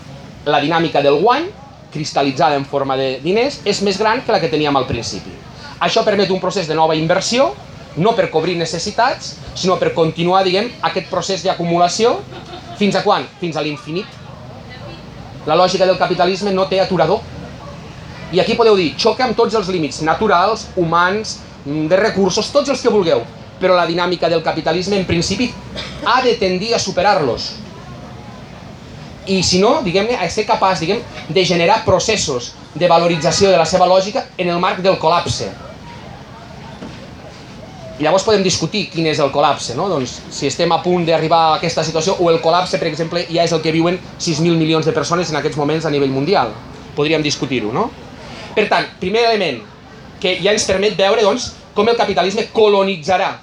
la dinàmica del guany, cristal·litzada en forma de diners, és més gran que la que teníem al principi. Això permet un procés de nova inversió no per cobrir necessitats, sinó per continuar, diguem, aquest procés d'acumulació fins a quan? Fins a l'infinit. La lògica del capitalisme no té aturador. I aquí podeu dir, xoca amb tots els límits naturals, humans, mm, de recursos, tots els que vulgueu, però la dinàmica del capitalisme en principi ha de tendir a superar-los. I si no, diguem-ne, a ser capaç diguem, de generar processos de valorització de la seva lògica en el marc del col·lapse i llavors podem discutir quin és el col·lapse, no? doncs, si estem a punt d'arribar a aquesta situació o el col·lapse, per exemple, ja és el que viuen 6.000 milions de persones en aquests moments a nivell mundial. Podríem discutir-ho, no? Per tant, primer element que ja ens permet veure doncs, com el capitalisme colonitzarà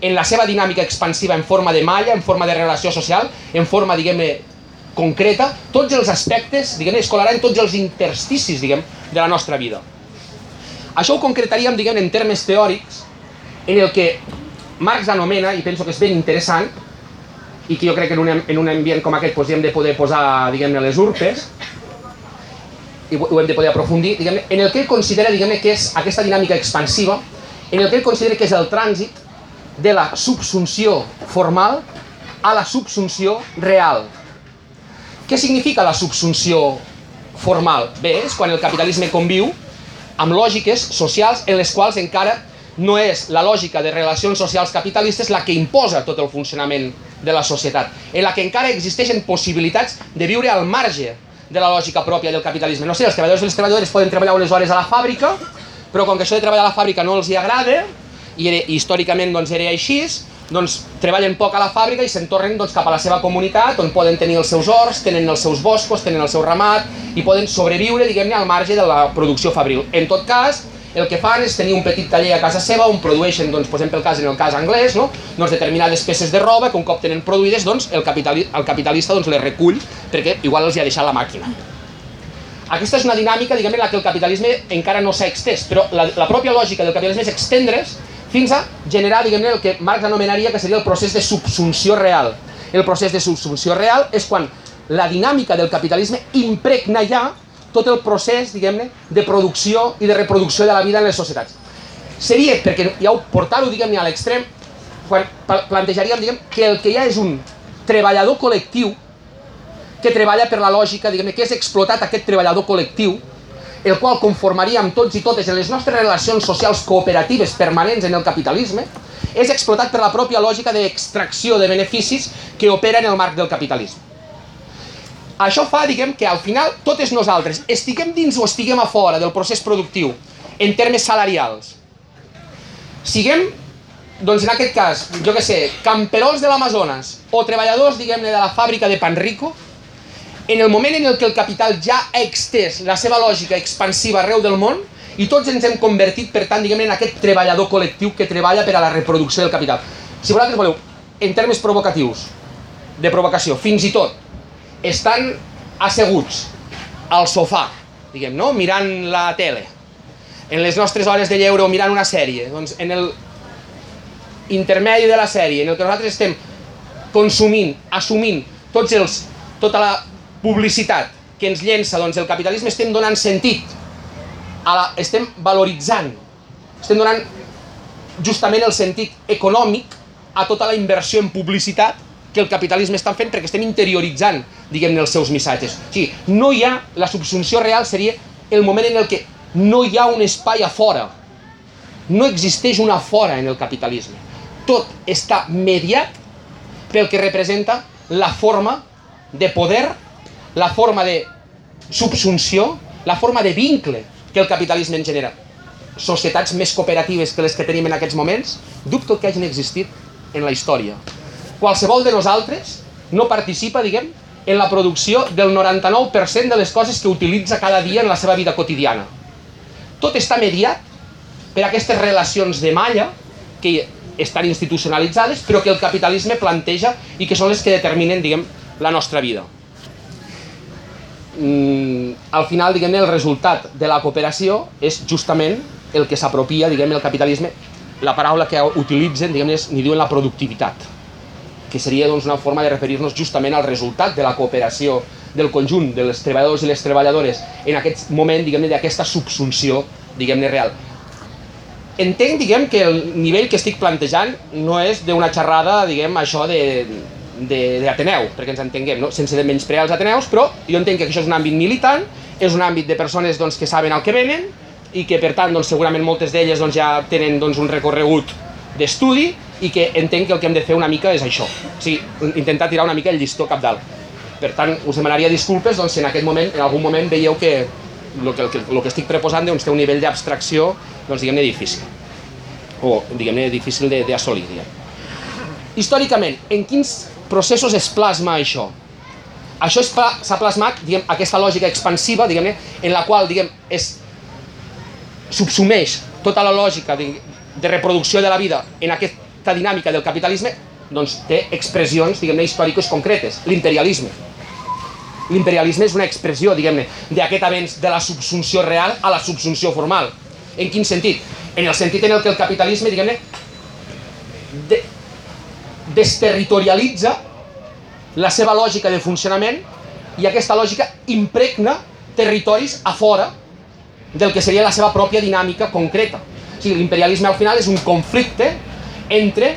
en la seva dinàmica expansiva en forma de malla, en forma de relació social, en forma, diguem-ne, concreta, tots els aspectes, diguem-ne, es colarà en tots els intersticis, diguem, de la nostra vida. Això ho concretaríem, diguem en termes teòrics, en el que Marx anomena, i penso que és ben interessant, i que jo crec que en un, en un ambient com aquest doncs, hem de poder posar, diguem-ne, les urpes, i ho, hem de poder aprofundir, diguem en el que ell considera, diguem-ne, que és aquesta dinàmica expansiva, en el que ell considera que és el trànsit de la subsunció formal a la subsunció real. Què significa la subsunció formal? Bé, és quan el capitalisme conviu amb lògiques socials en les quals encara no és la lògica de relacions socials capitalistes la que imposa tot el funcionament de la societat, en la que encara existeixen possibilitats de viure al marge de la lògica pròpia del capitalisme. No sé, els treballadors i les treballadores poden treballar unes hores a la fàbrica, però com que això de treballar a la fàbrica no els hi agrada, i, era, històricament doncs, era així, doncs treballen poc a la fàbrica i se'n tornen doncs, cap a la seva comunitat, on poden tenir els seus horts, tenen els seus boscos, tenen el seu ramat, i poden sobreviure, diguem-ne, al marge de la producció fabril. En tot cas, el que fan és tenir un petit taller a casa seva on produeixen, doncs, per exemple, el cas en el cas anglès, no? doncs determinades peces de roba que un cop tenen produïdes, doncs, el, capitali el capitalista doncs, les recull perquè igual els hi ha deixat la màquina. Aquesta és una dinàmica, diguem en la que el capitalisme encara no s'ha extès, però la, la pròpia lògica del capitalisme és extendre's fins a generar, diguem el que Marx anomenaria que seria el procés de subsunció real. El procés de subsunció real és quan la dinàmica del capitalisme impregna ja tot el procés, diguem-ne, de producció i de reproducció de la vida en les societats. Seria, perquè ja ho portar-ho, diguem-ne, a l'extrem, quan plantejaríem, diguem, que el que ha és un treballador col·lectiu que treballa per la lògica, diguem que és explotat aquest treballador col·lectiu, el qual conformaríem tots i totes en les nostres relacions socials cooperatives permanents en el capitalisme, és explotat per la pròpia lògica d'extracció de beneficis que opera en el marc del capitalisme. Això fa, diguem, que al final totes nosaltres, estiguem dins o estiguem a fora del procés productiu, en termes salarials, siguem, doncs en aquest cas, jo que sé, camperols de l'Amazones o treballadors, diguem-ne, de la fàbrica de Panrico, en el moment en el que el capital ja ha extès la seva lògica expansiva arreu del món i tots ens hem convertit, per tant, diguem en aquest treballador col·lectiu que treballa per a la reproducció del capital. Si vosaltres voleu, en termes provocatius, de provocació, fins i tot, estan asseguts al sofà, diguem, no? mirant la tele, en les nostres hores de lleure o mirant una sèrie, doncs en el intermedi de la sèrie, en el que nosaltres estem consumint, assumint tots els, tota la publicitat que ens llença doncs, el capitalisme estem donant sentit, a la, estem valoritzant, estem donant justament el sentit econòmic a tota la inversió en publicitat que el capitalisme està fent perquè estem interioritzant, diguem-ne, els seus missatges. O sigui, no hi ha, la subsunció real seria el moment en el que no hi ha un espai a fora. No existeix una fora en el capitalisme. Tot està mediat pel que representa la forma de poder la forma de subsunció, la forma de vincle que el capitalisme en genera. Societats més cooperatives que les que tenim en aquests moments, dubto que hagin existit en la història. Qualsevol de nosaltres no participa, diguem, en la producció del 99% de les coses que utilitza cada dia en la seva vida quotidiana. Tot està mediat per aquestes relacions de malla que estan institucionalitzades, però que el capitalisme planteja i que són les que determinen, diguem, la nostra vida al final, diguem el resultat de la cooperació és justament el que s'apropia, diguem el capitalisme, la paraula que utilitzen, diguem ni diuen la productivitat, que seria doncs, una forma de referir-nos justament al resultat de la cooperació del conjunt dels treballadors i les treballadores en aquest moment, diguem-ne, d'aquesta subsunció, diguem-ne, real. Entenc, diguem, que el nivell que estic plantejant no és d'una xerrada, diguem, això de, d'Ateneu, perquè ens entenguem, no? sense de menysprear els Ateneus, però jo entenc que això és un àmbit militant, és un àmbit de persones doncs, que saben el que venen i que per tant doncs, segurament moltes d'elles doncs, ja tenen doncs, un recorregut d'estudi i que entenc que el que hem de fer una mica és això, o sigui, intentar tirar una mica el llistó cap dalt. Per tant, us demanaria disculpes doncs, si en aquest moment, en algun moment veieu que el que, el, el que estic proposant doncs, té un nivell d'abstracció doncs, diguem-ne difícil o diguem-ne difícil d'assolir. Diguem. Històricament, en quins processos es plasma això. Això s'ha plasmat, diguem, aquesta lògica expansiva, diguem en la qual, diguem, es subsumeix tota la lògica de, de reproducció de la vida en aquesta dinàmica del capitalisme, doncs té expressions, diguem-ne, històriques concretes. L'imperialisme. L'imperialisme és una expressió, diguem-ne, d'aquest avenç de la subsunció real a la subsunció formal. En quin sentit? En el sentit en el que el capitalisme, diguem-ne, desterritorialitza la seva lògica de funcionament i aquesta lògica impregna territoris a fora del que seria la seva pròpia dinàmica concreta. O sigui, l'imperialisme al final és un conflicte entre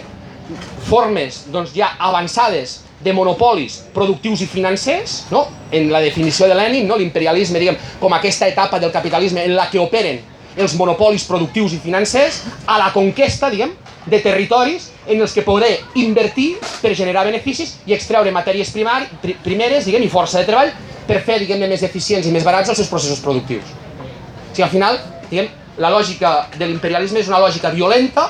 formes doncs, ja avançades de monopolis productius i financers, no? en la definició de Lenin, no? l'imperialisme diguem, com aquesta etapa del capitalisme en la que operen els monopolis productius i financers a la conquesta diguem, de territoris en els que poder invertir per generar beneficis i extreure matèries primar, pri, primeres diguem, i força de treball per fer diguem més eficients i més barats els seus processos productius. O sigui, al final, diguem, la lògica de l'imperialisme és una lògica violenta,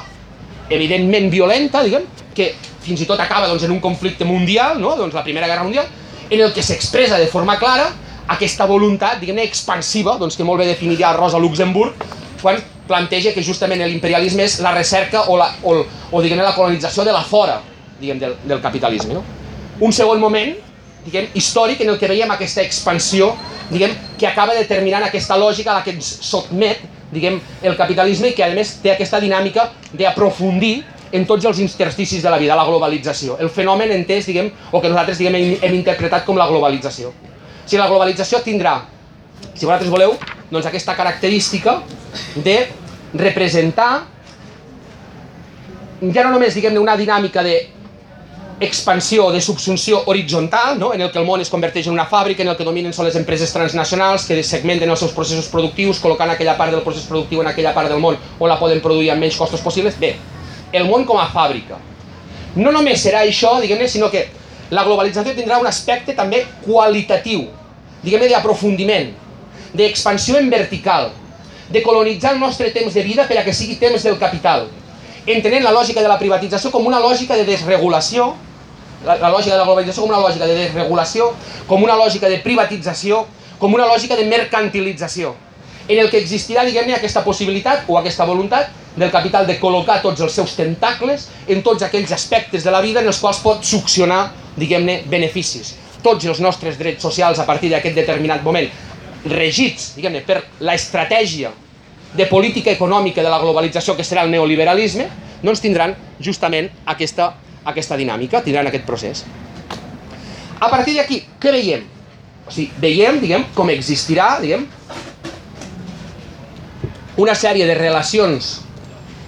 evidentment violenta, diguem, que fins i tot acaba doncs, en un conflicte mundial, no? doncs, la Primera Guerra Mundial, en el que s'expressa de forma clara aquesta voluntat, diguem expansiva, doncs, que molt bé definiria Rosa Luxemburg, quan planteja que justament l'imperialisme és la recerca o, la, o, o diguem la colonització de la fora diguem, del, del capitalisme. No? Un segon moment diguem, històric en el que veiem aquesta expansió diguem, que acaba determinant aquesta lògica a la que ens sotmet diguem, el capitalisme i que a més té aquesta dinàmica d'aprofundir en tots els intersticis de la vida, la globalització. El fenomen entès, diguem, o que nosaltres diguem, hem, hem interpretat com la globalització. Si la globalització tindrà, si vosaltres voleu, doncs aquesta característica de representar ja no només diguem una dinàmica de expansió de subsunció horitzontal, no? en el que el món es converteix en una fàbrica, en el que dominen són les empreses transnacionals que segmenten els seus processos productius, col·locant aquella part del procés productiu en aquella part del món on la poden produir amb menys costos possibles. Bé, el món com a fàbrica. No només serà això, diguem-ne, sinó que la globalització tindrà un aspecte també qualitatiu, diguem-ne d'aprofundiment, d'expansió en vertical, de colonitzar el nostre temps de vida per a que sigui temps del capital, entenent la lògica de la privatització com una lògica de desregulació, la, la lògica de la globalització com una lògica de desregulació, com una lògica de privatització, com una lògica de mercantilització, en el que existirà, diguem-ne, aquesta possibilitat o aquesta voluntat del capital de col·locar tots els seus tentacles en tots aquells aspectes de la vida en els quals pot succionar, diguem-ne, beneficis. Tots els nostres drets socials a partir d'aquest determinat moment, regits, diguem-ne, per l'estratègia de política econòmica de la globalització que serà el neoliberalisme, doncs tindran justament aquesta aquesta dinàmica, tindran aquest procés. A partir d'aquí, què veiem? O sigui, veiem, diguem, com existirà, diguem, una sèrie de relacions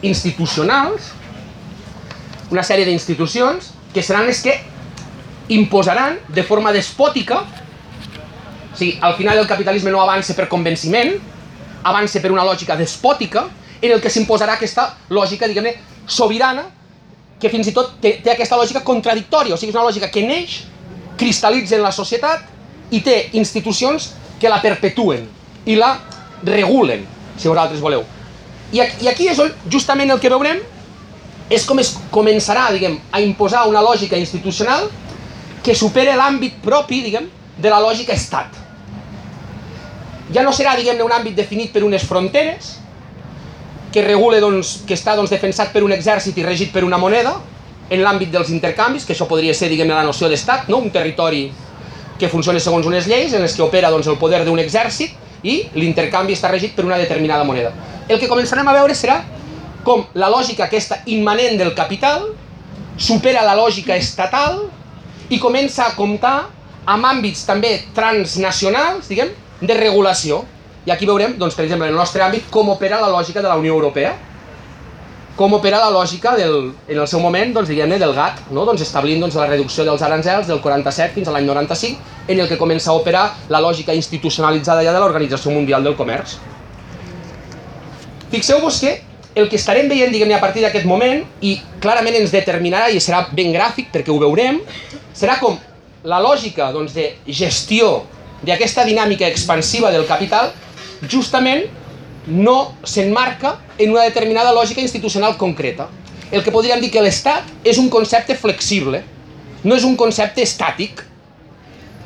institucionals, una sèrie d'institucions que seran les que imposaran de forma despòtica, o sigui, al final el capitalisme no avança per convenciment, avança per una lògica despòtica, en el que s'imposarà aquesta lògica, diguem-ne, sobirana, que fins i tot té, té aquesta lògica contradictòria, o sigui, és una lògica que neix, cristal·litza en la societat i té institucions que la perpetuen i la regulen, si vosaltres voleu. I, I aquí és on justament el que veurem és com es començarà, diguem, a imposar una lògica institucional que supere l'àmbit propi, diguem, de la lògica estat. Ja no serà, diguem-ne, un àmbit definit per unes fronteres, que regule, doncs, que està doncs, defensat per un exèrcit i regit per una moneda, en l'àmbit dels intercanvis, que això podria ser, diguem la noció d'estat, no? un territori que funciona segons unes lleis en les que opera doncs, el poder d'un exèrcit i l'intercanvi està regit per una determinada moneda. El que començarem a veure serà com la lògica aquesta immanent del capital supera la lògica estatal i comença a comptar amb àmbits també transnacionals, diguem, de regulació. I aquí veurem, doncs, per exemple, en el nostre àmbit, com opera la lògica de la Unió Europea, com opera la lògica del, en el seu moment, doncs, diguem-ne, del GATT, no? doncs, establint doncs, la reducció dels aranzels del 47 fins a l'any 95, en el que comença a operar la lògica institucionalitzada ja de l'Organització Mundial del Comerç. Fixeu-vos que el que estarem veient, diguem-ne, a partir d'aquest moment, i clarament ens determinarà, i serà ben gràfic perquè ho veurem, serà com la lògica doncs, de gestió d'aquesta dinàmica expansiva del capital justament no s'enmarca en una determinada lògica institucional concreta. El que podríem dir que l'Estat és un concepte flexible, no és un concepte estàtic.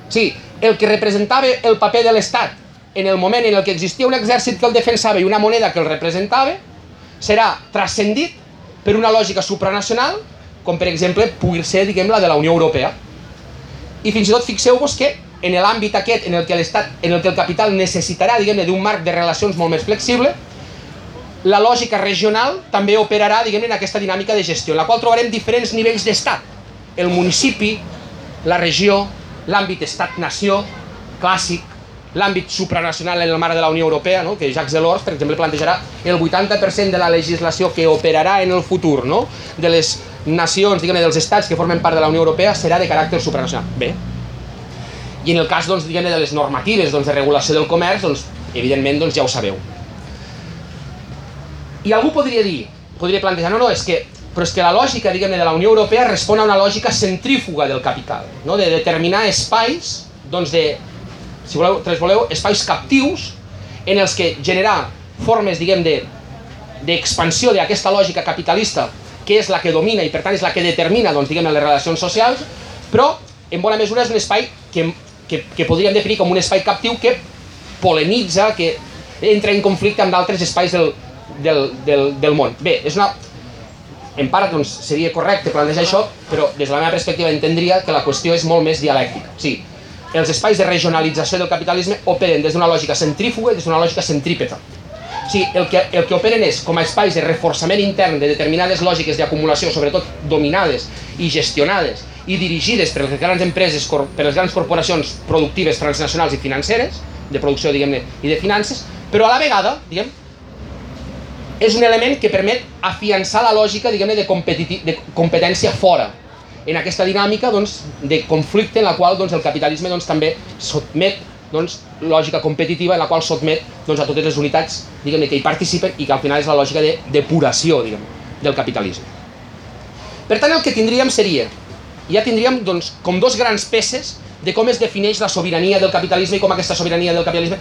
Sí, el que representava el paper de l'Estat en el moment en el que existia un exèrcit que el defensava i una moneda que el representava, serà transcendit per una lògica supranacional, com per exemple pugui ser, diguem la de la Unió Europea. I fins i tot fixeu-vos que en l'àmbit aquest en el que l'estat, en el que el capital necessitarà, diguem-ne, d'un marc de relacions molt més flexible, la lògica regional també operarà, diguem en aquesta dinàmica de gestió, en la qual trobarem diferents nivells d'estat. El municipi, la regió, l'àmbit estat-nació, clàssic, l'àmbit supranacional en el marc de la Unió Europea, no? que Jacques Delors, per exemple, plantejarà el 80% de la legislació que operarà en el futur no? de les nacions, diguem dels estats que formen part de la Unió Europea serà de caràcter supranacional. Bé, i en el cas doncs, diguem de les normatives doncs, de regulació del comerç, doncs, evidentment doncs, ja ho sabeu. I algú podria dir, podria plantejar, no, no, és que, però és que la lògica diguem de la Unió Europea respon a una lògica centrífuga del capital, no? de determinar espais, doncs de, si voleu, tres voleu, espais captius en els que generar formes, diguem, de d'aquesta lògica capitalista que és la que domina i per tant és la que determina doncs, diguem, les relacions socials, però en bona mesura és un espai que que, que podríem definir com un espai captiu que polenitza, que entra en conflicte amb d'altres espais del, del, del, del món. Bé, és una, en part doncs, seria correcte plantejar això, però des de la meva perspectiva entendria que la qüestió és molt més dialèctica. Sigui, els espais de regionalització del capitalisme operen des d'una lògica centrífuga i des d'una lògica centrípeta. Sigui, el que, el que operen és com a espais de reforçament intern de determinades lògiques d'acumulació, sobretot dominades i gestionades i dirigides per les grans empreses, per les grans corporacions productives transnacionals i financeres, de producció, diguem-ne, i de finances, però a la vegada, diguem, és un element que permet afiançar la lògica, diguem-ne, de, de competència fora, en aquesta dinàmica doncs, de conflicte en la qual doncs, el capitalisme doncs, també sotmet doncs, lògica competitiva en la qual sotmet doncs, a totes les unitats diguem que hi participen i que al final és la lògica de depuració diguem, del capitalisme. Per tant, el que tindríem seria, ja tindríem doncs, com dos grans peces de com es defineix la sobirania del capitalisme i com aquesta sobirania del capitalisme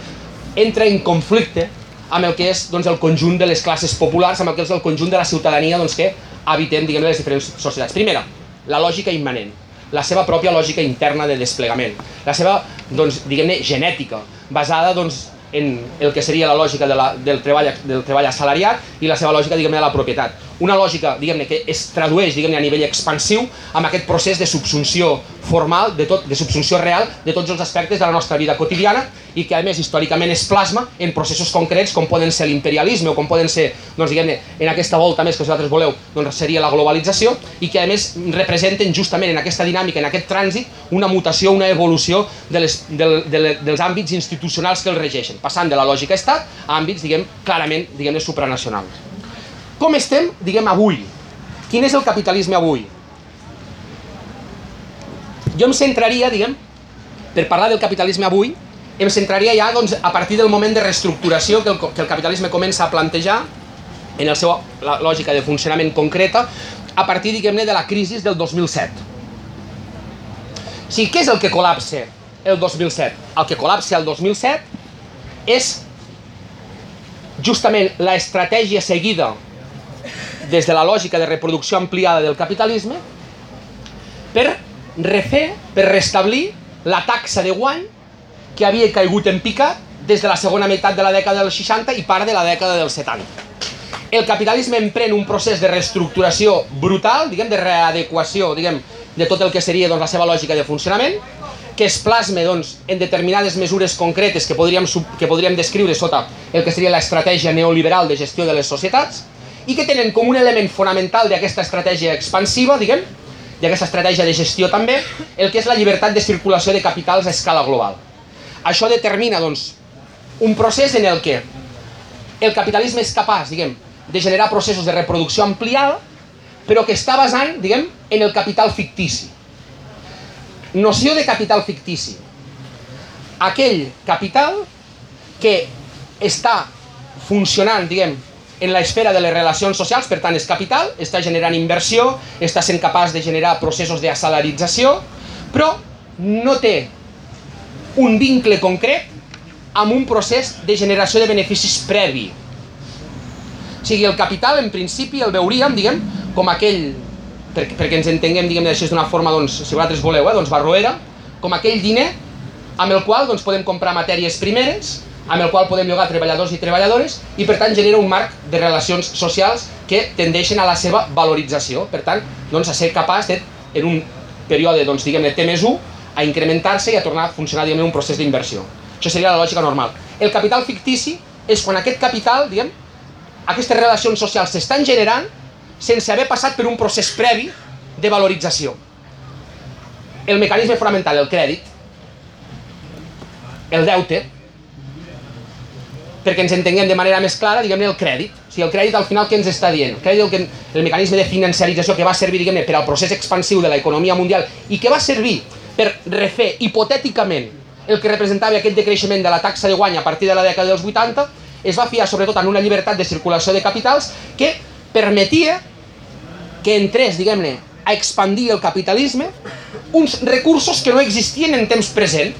entra en conflicte amb el que és doncs, el conjunt de les classes populars, amb el que és el conjunt de la ciutadania doncs, que habitem diguem, les diferents societats. Primera, la lògica immanent, la seva pròpia lògica interna de desplegament, la seva, doncs, diguem-ne, genètica, basada doncs, en el que seria la lògica de la, del, treball, del treball assalariat i la seva lògica, diguem-ne, de la propietat una lògica diguem-ne que es tradueix diguem a nivell expansiu amb aquest procés de subsunció formal, de, tot, de subsunció real de tots els aspectes de la nostra vida quotidiana i que a més històricament es plasma en processos concrets com poden ser l'imperialisme o com poden ser, doncs diguem-ne, en aquesta volta més que vosaltres voleu, doncs seria la globalització i que a més representen justament en aquesta dinàmica, en aquest trànsit, una mutació, una evolució de les, de, de, de, dels àmbits institucionals que els regeixen, passant de la lògica estat a àmbits, diguem, clarament, diguem-ne, supranacionals. Com estem, diguem, avui? Quin és el capitalisme avui? Jo em centraria, diguem, per parlar del capitalisme avui, em centraria ja doncs, a partir del moment de reestructuració que el, que el capitalisme comença a plantejar en la seva la lògica de funcionament concreta a partir, diguem-ne, de la crisi del 2007. O sigui, què és el que col·lapse el 2007? El que col·lapse el 2007 és justament l'estratègia seguida des de la lògica de reproducció ampliada del capitalisme per refer, per restablir la taxa de guany que havia caigut en picat des de la segona meitat de la dècada dels 60 i part de la dècada dels 70. El capitalisme empren un procés de reestructuració brutal, diguem, de readequació, diguem, de tot el que seria doncs, la seva lògica de funcionament, que es plasme doncs, en determinades mesures concretes que podríem, que podríem descriure sota el que seria l'estratègia neoliberal de gestió de les societats, i que tenen com un element fonamental d'aquesta estratègia expansiva, diguem, d'aquesta estratègia de gestió també, el que és la llibertat de circulació de capitals a escala global. Això determina, doncs, un procés en el que el capitalisme és capaç, diguem, de generar processos de reproducció ampliada, però que està basant, diguem, en el capital fictici. Noció de capital fictici. Aquell capital que està funcionant, diguem, en l'esfera de les relacions socials, per tant és capital, està generant inversió, està sent capaç de generar processos d'asalarització, però no té un vincle concret amb un procés de generació de beneficis previ. O sigui, el capital, en principi, el veuríem, diguem, com aquell, per, perquè ens entenguem, diguem, així d'una forma, doncs, si vosaltres voleu, eh, doncs barroera, com aquell diner amb el qual doncs, podem comprar matèries primeres, amb el qual podem llogar treballadors i treballadores i per tant genera un marc de relacions socials que tendeixen a la seva valorització, per tant doncs, a ser capaç de, en un període doncs, diguem-ne T més 1 a incrementar-se i a tornar a funcionar diguem un procés d'inversió. Això seria la lògica normal. El capital fictici és quan aquest capital, diguem, aquestes relacions socials s'estan generant sense haver passat per un procés previ de valorització. El mecanisme fonamental, el crèdit, el deute, perquè ens entenguem de manera més clara, diguem-ne, el crèdit. O sigui, el crèdit al final què ens està dient? El crèdit, el, que, el mecanisme de financiarització que va servir, diguem-ne, per al procés expansiu de l'economia mundial i que va servir per refer hipotèticament el que representava aquest decreixement de la taxa de guany a partir de la dècada dels 80, es va fiar sobretot en una llibertat de circulació de capitals que permetia que entrés, diguem-ne, a expandir el capitalisme uns recursos que no existien en temps present,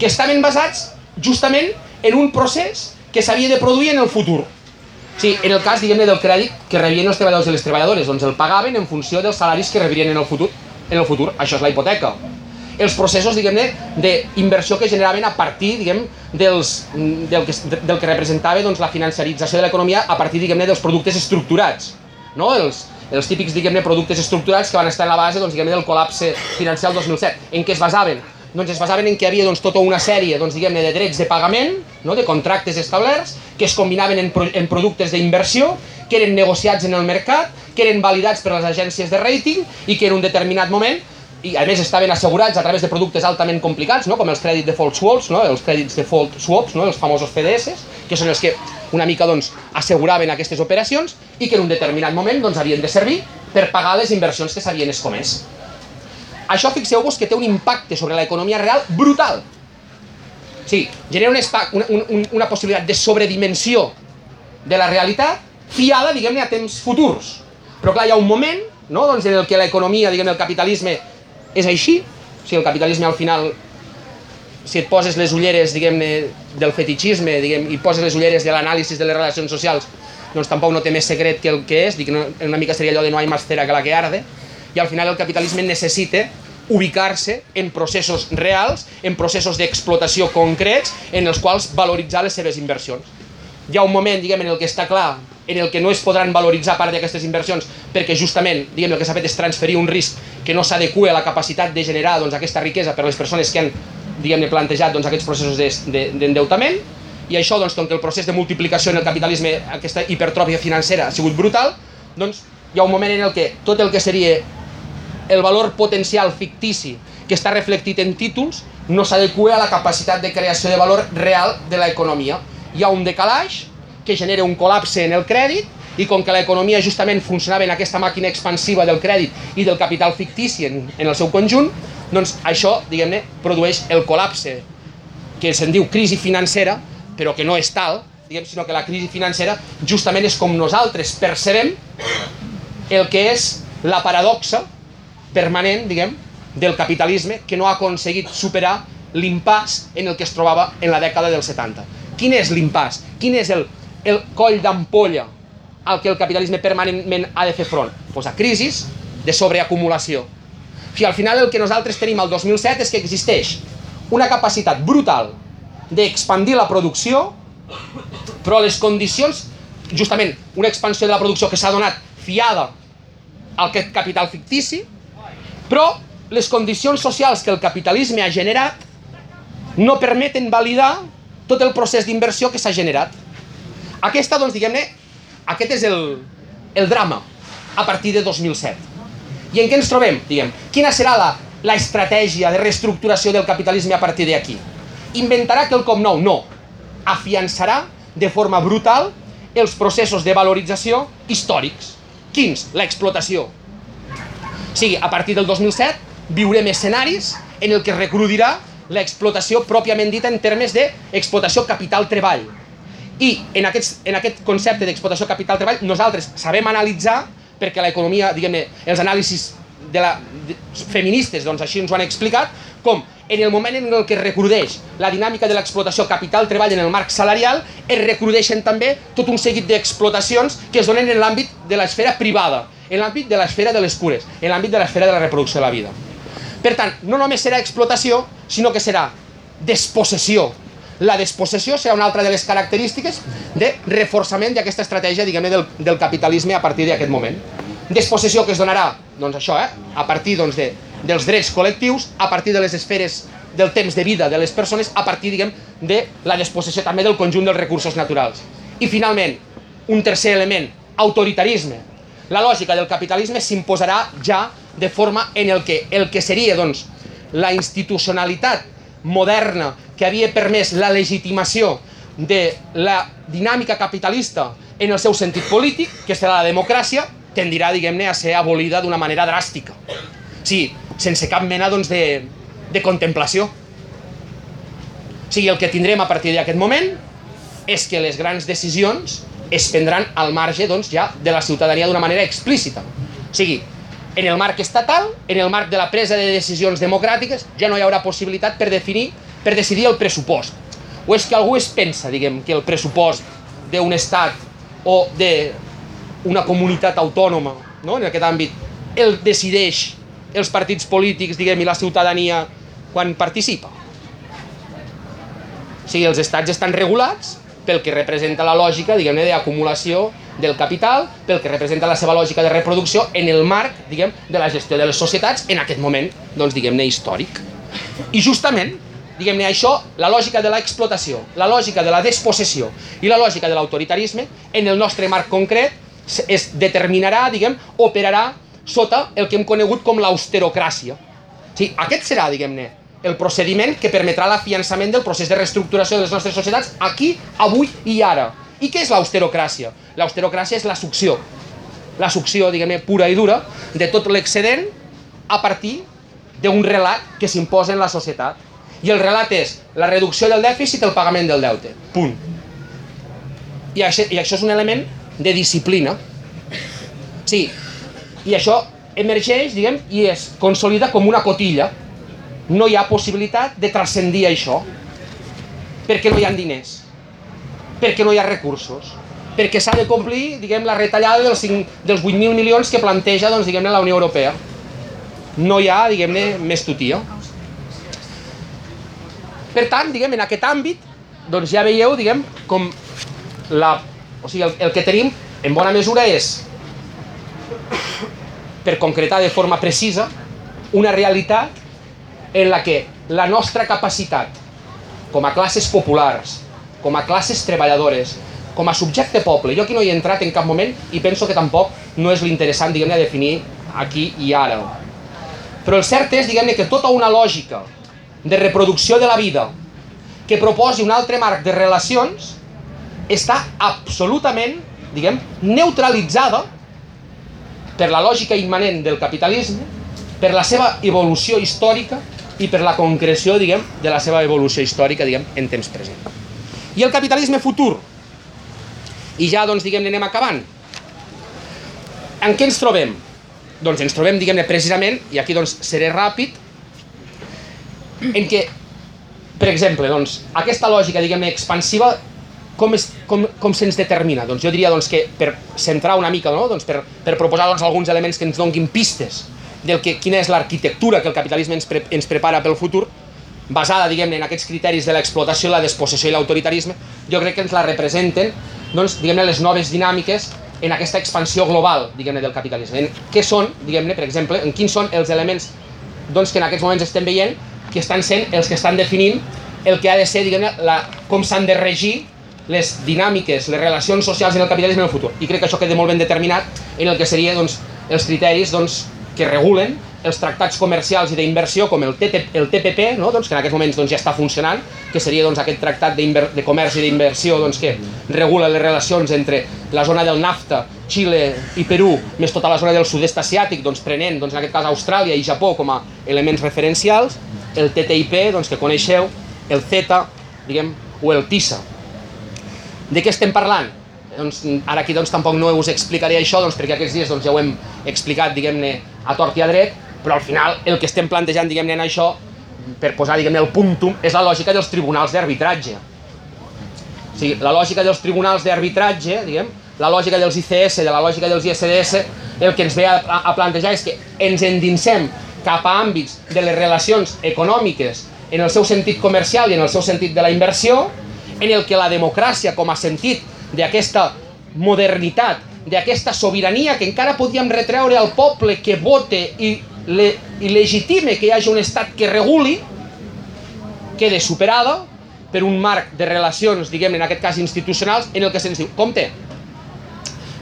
que estaven basats justament en un procés que s'havia de produir en el futur. Sí, en el cas, diguem-ne, del crèdit que rebien els treballadors i les treballadores, doncs el pagaven en funció dels salaris que rebrien en el futur. En el futur, això és la hipoteca. els processos, diguem-ne, d'inversió que generaven a partir, diguem, dels, del, que, del que representava doncs, la financerització de l'economia a partir, diguem-ne, dels productes estructurats, no? Els, els típics, diguem-ne, productes estructurats que van estar en la base, doncs, diguem del col·lapse financer del 2007. En què es basaven? Doncs es basaven en que hi havia doncs, tota una sèrie doncs, diguem-ne de drets de pagament, no? de contractes establerts, que es combinaven en, pro en productes d'inversió, que eren negociats en el mercat, que eren validats per les agències de rating i que en un determinat moment i a més estaven assegurats a través de productes altament complicats, no? com els crèdits default swaps, no? els crèdits default swaps, no? els famosos CDS, que són els que una mica doncs, asseguraven aquestes operacions i que en un determinat moment doncs, havien de servir per pagar les inversions que s'havien escomès. Això fixeu-vos que té un impacte sobre l'economia real brutal. Sí, genera una, una, una possibilitat de sobredimensió de la realitat fiada, diguem-ne, a temps futurs. Però clar, hi ha un moment no? doncs en el que l'economia, diguem el capitalisme és així, o sigui, el capitalisme al final si et poses les ulleres, diguem-ne, del fetichisme, diguem, i poses les ulleres de l'anàlisi de les relacions socials, doncs tampoc no té més secret que el que és, dic, no, una mica seria allò de no hay más cera que la que arde, i al final el capitalisme necessita ubicar-se en processos reals, en processos d'explotació concrets, en els quals valoritzar les seves inversions. Hi ha un moment, diguem, en el que està clar en el que no es podran valoritzar part d'aquestes inversions perquè justament diguem, el que s'ha fet és transferir un risc que no s'adequa a la capacitat de generar doncs, aquesta riquesa per a les persones que han diguem plantejat doncs, aquests processos d'endeutament de, de, i això, doncs, com que el procés de multiplicació en el capitalisme, aquesta hipertròpia financera ha sigut brutal, doncs hi ha un moment en el que tot el que seria el valor potencial fictici que està reflectit en títols no s'adequa a la capacitat de creació de valor real de l'economia. Hi ha un decalaix que genera un col·lapse en el crèdit i com que l'economia justament funcionava en aquesta màquina expansiva del crèdit i del capital fictici en, en el seu conjunt, doncs això, diguem-ne, produeix el col·lapse, que se'n diu crisi financera, però que no és tal, diguem, sinó que la crisi financera justament és com nosaltres percebem el que és la paradoxa permanent, diguem, del capitalisme que no ha aconseguit superar l'impàs en el que es trobava en la dècada dels 70. Quin és l'impàs? Quin és el, el coll d'ampolla al que el capitalisme permanentment ha de fer front? Pues a crisis de sobreacumulació. Sigui, al final el que nosaltres tenim al 2007 és que existeix una capacitat brutal d'expandir la producció, però les condicions, justament una expansió de la producció que s'ha donat fiada al capital fictici, però les condicions socials que el capitalisme ha generat no permeten validar tot el procés d'inversió que s'ha generat. Aquesta, doncs, diguem-ne, aquest és el, el drama a partir de 2007. I en què ens trobem? Diguem, quina serà la, la estratègia de reestructuració del capitalisme a partir d'aquí? Inventarà quelcom nou? No. Afiançarà de forma brutal els processos de valorització històrics. Quins? L'explotació. O sigui, a partir del 2007 viurem escenaris en el que recrudirà l'explotació pròpiament dita en termes d'explotació capital-treball. I en, aquests, en aquest concepte d'explotació capital-treball nosaltres sabem analitzar, perquè l'economia, diguem-ne, els anàlisis de la, de, feministes doncs així ens ho han explicat, com en el moment en el que es recrudeix la dinàmica de l'explotació capital-treball en el marc salarial, es recrudeixen també tot un seguit d'explotacions que es donen en l'àmbit de l'esfera privada, en l'àmbit de l'esfera de les cures, en l'àmbit de l'esfera de la reproducció de la vida. Per tant, no només serà explotació, sinó que serà despossessió, la despossessió serà una altra de les característiques de reforçament d'aquesta estratègia, diguem del, del capitalisme a partir d'aquest moment. Despossessió que es donarà, doncs això, eh, a partir doncs, de, dels drets col·lectius, a partir de les esferes del temps de vida de les persones, a partir, diguem, de la despossessió també del conjunt dels recursos naturals. I finalment, un tercer element, autoritarisme. La lògica del capitalisme s'imposarà ja de forma en el que el que seria doncs, la institucionalitat moderna que havia permès la legitimació de la dinàmica capitalista en el seu sentit polític, que serà la democràcia, tendirà, diguem-ne, a ser abolida d'una manera dràstica. Sí, sense cap mena doncs, de, de contemplació. O sigui, el que tindrem a partir d'aquest moment és que les grans decisions es prendran al marge doncs, ja de la ciutadania d'una manera explícita. O sigui, en el marc estatal, en el marc de la presa de decisions democràtiques, ja no hi haurà possibilitat per definir, per decidir el pressupost. O és que algú es pensa, diguem, que el pressupost d'un estat o d'una comunitat autònoma, no? en aquest àmbit, el decideix els partits polítics, diguem, i la ciutadania quan participa. O sigui, els estats estan regulats pel que representa la lògica, diguem-ne, d'acumulació del capital, pel que representa la seva lògica de reproducció en el marc, diguem, de la gestió de les societats en aquest moment, doncs, diguem-ne, històric. I justament, diguem-ne, això, la lògica de l'explotació, la lògica de la despossessió i la lògica de l'autoritarisme, en el nostre marc concret, es determinarà, diguem, operarà sota el que hem conegut com l'austerocràcia. O sigui, aquest serà, diguem-ne, el procediment que permetrà l'afiançament del procés de reestructuració de les nostres societats aquí, avui i ara. I què és l'austerocràcia? L'austerocràcia és la succió. La succió, diguem-ne, pura i dura, de tot l'excedent a partir d'un relat que s'imposa en la societat. I el relat és la reducció del dèficit i el pagament del deute. Punt. I això, i això és un element de disciplina. Sí, i això emergeix, diguem, i es consolida com una cotilla. No hi ha possibilitat de transcendir això, perquè no hi ha diners, perquè no hi ha recursos, perquè s'ha de complir, diguem, la retallada dels, 5, dels 8.000 milions que planteja, doncs, diguem la Unió Europea. No hi ha, diguem-ne, més tutia. Per tant, diguem, en aquest àmbit, doncs ja veieu, diguem, com la, o sigui, el, el que tenim, en bona mesura, és per concretar de forma precisa una realitat en la que la nostra capacitat com a classes populars, com a classes treballadores, com a subjecte poble, jo aquí no hi he entrat en cap moment i penso que tampoc no és l'interessant, diguem-ne, definir aquí i ara. Però el cert és, diguem-ne, que tota una lògica de reproducció de la vida que proposi un altre marc de relacions està absolutament, diguem, neutralitzada per la lògica immanent del capitalisme, per la seva evolució històrica i per la concreció, diguem, de la seva evolució històrica, diguem, en temps present. I el capitalisme futur, i ja, doncs, diguem, anem acabant. En què ens trobem? Doncs ens trobem, diguem-ne, precisament, i aquí doncs seré ràpid, en què, per exemple, doncs, aquesta lògica, diguem-ne, expansiva com, és, com, com se'ns determina? Doncs jo diria doncs, que per centrar una mica, no? doncs per, per proposar doncs, alguns elements que ens donguin pistes del que, quina és l'arquitectura que el capitalisme ens, pre, ens prepara pel futur, basada diguem en aquests criteris de l'explotació, la despossessió i l'autoritarisme, jo crec que ens la representen doncs, diguem les noves dinàmiques en aquesta expansió global diguem del capitalisme. En què són, diguem-ne, per exemple, en quins són els elements doncs, que en aquests moments estem veient que estan sent els que estan definint el que ha de ser, diguem-ne, com s'han de regir les dinàmiques, les relacions socials en el capitalisme en el futur. I crec que això queda molt ben determinat en el que seria doncs, els criteris doncs, que regulen els tractats comercials i d'inversió com el, TT, el TPP, no? doncs, que en aquests moments doncs, ja està funcionant, que seria doncs, aquest tractat de comerç i d'inversió doncs, que regula les relacions entre la zona del NAFTA, Xile i Perú, més tota la zona del sud-est asiàtic, doncs, prenent doncs, en aquest cas Austràlia i Japó com a elements referencials, el TTIP, doncs, que coneixeu, el CETA, diguem, o el TISA, de què estem parlant? Doncs, ara aquí doncs, tampoc no us explicaré això doncs, perquè aquests dies doncs, ja ho hem explicat diguem-ne a tort i a dret, però al final el que estem plantejant diguem-ne en això, per posar diguem-ne el puntum, és la lògica dels tribunals d'arbitratge. O sigui, la lògica dels tribunals d'arbitratge, diguem, la lògica dels ICS, de la lògica dels ISDS, el que ens ve a, a plantejar és que ens endinsem cap a àmbits de les relacions econòmiques en el seu sentit comercial i en el seu sentit de la inversió, en el que la democràcia com a sentit d'aquesta modernitat, d'aquesta sobirania que encara podíem retreure al poble que vote i, le, i legitime que hi hagi un estat que reguli, quede superada per un marc de relacions, diguem en aquest cas institucionals, en el que se'ns diu, compte,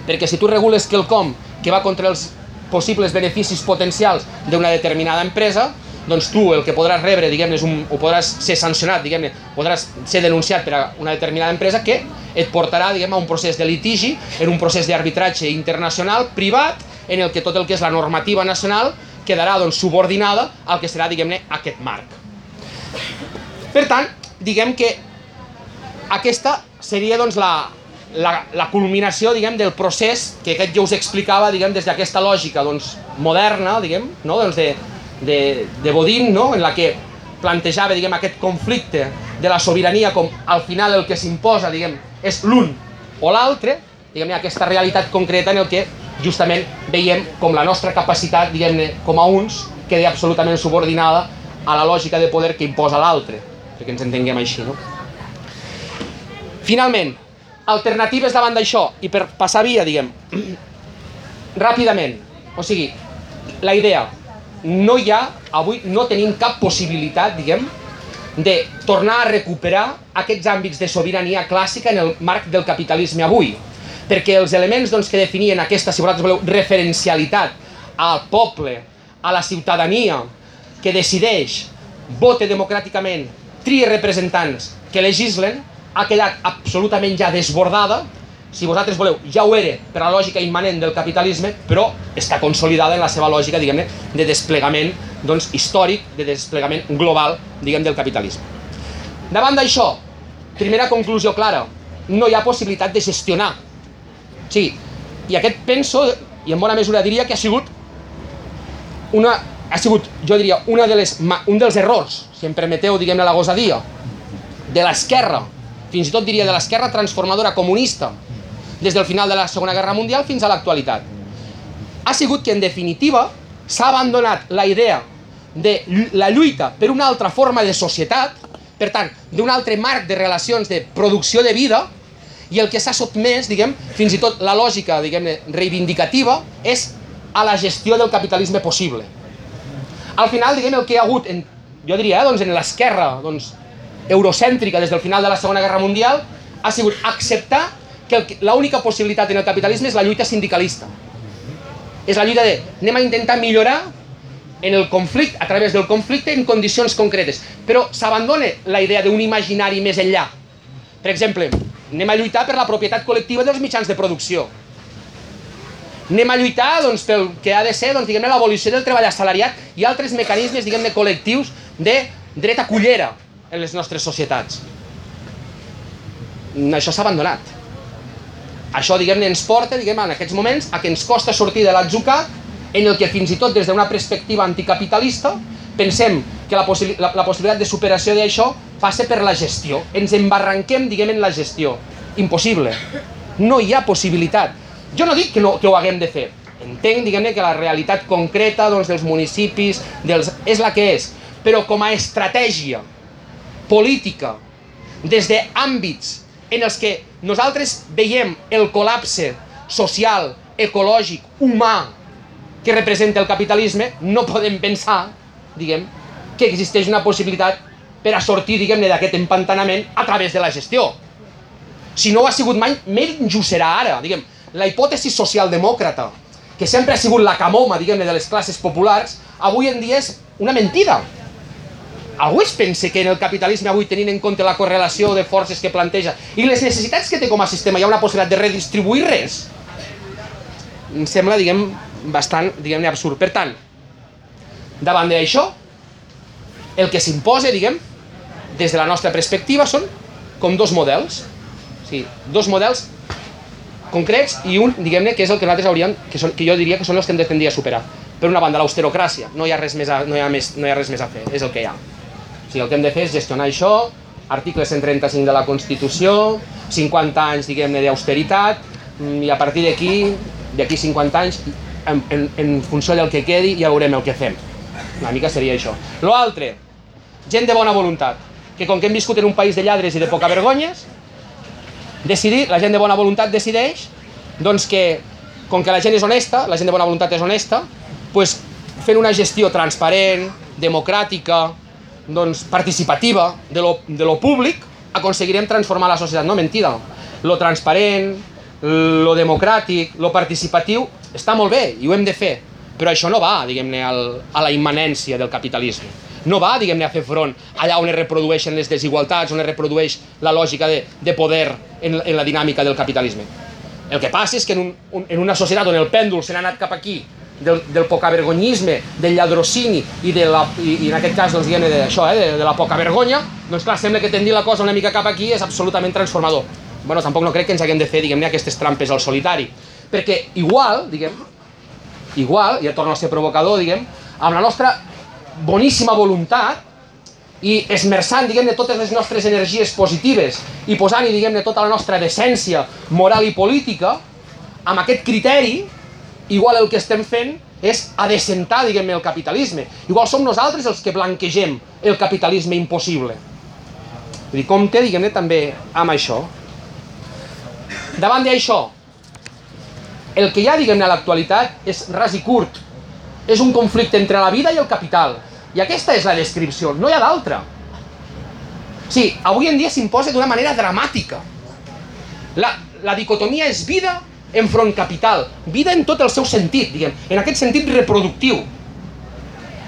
perquè si tu regules quelcom que va contra els possibles beneficis potencials d'una determinada empresa, doncs tu el que podràs rebre, diguem-ne, o podràs ser sancionat, diguem-ne, podràs ser denunciat per a una determinada empresa que et portarà, diguem a un procés de litigi, en un procés d'arbitratge internacional, privat, en el que tot el que és la normativa nacional quedarà doncs, subordinada al que serà, diguem-ne, aquest marc. Per tant, diguem que aquesta seria doncs, la, la, la culminació diguem, del procés que aquest jo us explicava diguem, des d'aquesta lògica doncs, moderna, diguem, no? doncs de, de, de Bodin, no? en la que plantejava diguem, aquest conflicte de la sobirania com al final el que s'imposa diguem, és l'un o l'altre, diguem aquesta realitat concreta en el que justament veiem com la nostra capacitat diguem com a uns queda absolutament subordinada a la lògica de poder que imposa l'altre, perquè ens entenguem així, no? Finalment, alternatives davant d'això, i per passar via, diguem, ràpidament, o sigui, la idea, no hi ha, avui no tenim cap possibilitat, diguem, de tornar a recuperar aquests àmbits de sobirania clàssica en el marc del capitalisme avui. Perquè els elements doncs, que definien aquesta, si vosaltres voleu, referencialitat al poble, a la ciutadania, que decideix, vote democràticament, tria representants que legislen, ha quedat absolutament ja desbordada, si vosaltres voleu, ja ho era per la lògica immanent del capitalisme, però està consolidada en la seva lògica, diguem-ne, de desplegament doncs, històric, de desplegament global, diguem, del capitalisme. Davant d'això, primera conclusió clara, no hi ha possibilitat de gestionar. Sí, i aquest penso, i en bona mesura diria que ha sigut una, ha sigut, jo diria, una de les, un dels errors, si em permeteu, diguem-ne, la gosadia, de l'esquerra, fins i tot diria de l'esquerra transformadora comunista, des del final de la Segona Guerra Mundial fins a l'actualitat. Ha sigut que, en definitiva, s'ha abandonat la idea de la lluita per una altra forma de societat, per tant, d'un altre marc de relacions de producció de vida, i el que s'ha sotmès, diguem, fins i tot la lògica, diguem reivindicativa, és a la gestió del capitalisme possible. Al final, diguem, el que hi ha hagut, en, jo diria, eh, doncs, en l'esquerra doncs, eurocèntrica des del final de la Segona Guerra Mundial, ha sigut acceptar que l'única possibilitat en el capitalisme és la lluita sindicalista. És la lluita de anem a intentar millorar en el conflicte, a través del conflicte en condicions concretes. Però s'abandona la idea d'un imaginari més enllà. Per exemple, anem a lluitar per la propietat col·lectiva dels mitjans de producció. Anem a lluitar doncs, pel que ha de ser doncs, l'abolició del treball assalariat i altres mecanismes diguem col·lectius de dret a cullera en les nostres societats. Això s'ha abandonat. Això, diguem-ne, ens porta, diguem en aquests moments, a que ens costa sortir de l'atzucat en el que fins i tot des d'una perspectiva anticapitalista pensem que la, possi la, la possibilitat de superació d'això passa per la gestió. Ens embarranquem, diguem, en la gestió. Impossible. No hi ha possibilitat. Jo no dic que, no, que ho haguem de fer. Entenc, diguem-ne, que la realitat concreta doncs, dels municipis dels, és la que és. Però com a estratègia política, des d'àmbits en els que nosaltres veiem el col·lapse social, ecològic, humà que representa el capitalisme, no podem pensar, diguem, que existeix una possibilitat per a sortir, diguem-ne, d'aquest empantanament a través de la gestió. Si no ho ha sigut mai, menys ho serà ara, diguem. La hipòtesi socialdemòcrata, que sempre ha sigut la camoma, diguem-ne, de les classes populars, avui en dia és una mentida algú es pensa que en el capitalisme avui tenint en compte la correlació de forces que planteja i les necessitats que té com a sistema hi ha una possibilitat de redistribuir res? Em sembla, diguem, bastant, diguem-ne, absurd. Per tant, davant d'això, el que s'imposa, diguem, des de la nostra perspectiva són com dos models. O sigui, dos models concrets i un, diguem-ne, que és el que nosaltres hauríem, que, són, que jo diria que són els que hem de tendir a superar. Per una banda, l'austerocràcia, no hi ha res més a, no hi ha més, no hi ha res més a fer, és el que hi ha. O sigui, el que hem de fer és gestionar això, article 135 de la Constitució, 50 anys, diguem-ne, d'austeritat, mm, i a partir d'aquí, d'aquí 50 anys, en, en, en funció del que quedi, ja veurem el que fem. Una mica seria això. Lo altre, gent de bona voluntat, que com que hem viscut en un país de lladres i de poca vergonyes, decidir, la gent de bona voluntat decideix, doncs que, com que la gent és honesta, la gent de bona voluntat és honesta, pues, fent una gestió transparent, democràtica, doncs, participativa de lo, de lo públic, aconseguirem transformar la societat. No, mentida. Lo transparent, lo democràtic, lo participatiu, està molt bé i ho hem de fer, però això no va, diguem-ne, a la immanència del capitalisme. No va, diguem-ne, a fer front allà on es reprodueixen les desigualtats, on es reprodueix la lògica de, de poder en, en la dinàmica del capitalisme. El que passa és que en, un, en una societat on el pèndol se n'ha anat cap aquí del, del pocavergonyisme, del lladrocini i, de la, i, i en aquest cas doncs, diguem d'això, eh, de, de la poca vergonya, doncs clar, sembla que tendir la cosa una mica cap aquí és absolutament transformador. bueno, tampoc no crec que ens haguem de fer, diguem-ne, aquestes trampes al solitari. Perquè igual, diguem, igual, ja torno a ser provocador, diguem, amb la nostra boníssima voluntat i esmerçant, diguem-ne, totes les nostres energies positives i posant-hi, diguem-ne, tota la nostra decència moral i política, amb aquest criteri, igual el que estem fent és adecentar, diguem el capitalisme. Igual som nosaltres els que blanquegem el capitalisme impossible. Vull dir, compte, diguem-ne, també amb això. Davant d'això, el que hi ha, diguem-ne, a l'actualitat és ras i curt. És un conflicte entre la vida i el capital. I aquesta és la descripció, no hi ha d'altra. Sí, avui en dia s'imposa d'una manera dramàtica. La, la dicotomia és vida enfront capital. Vida en tot el seu sentit, diguem, en aquest sentit reproductiu.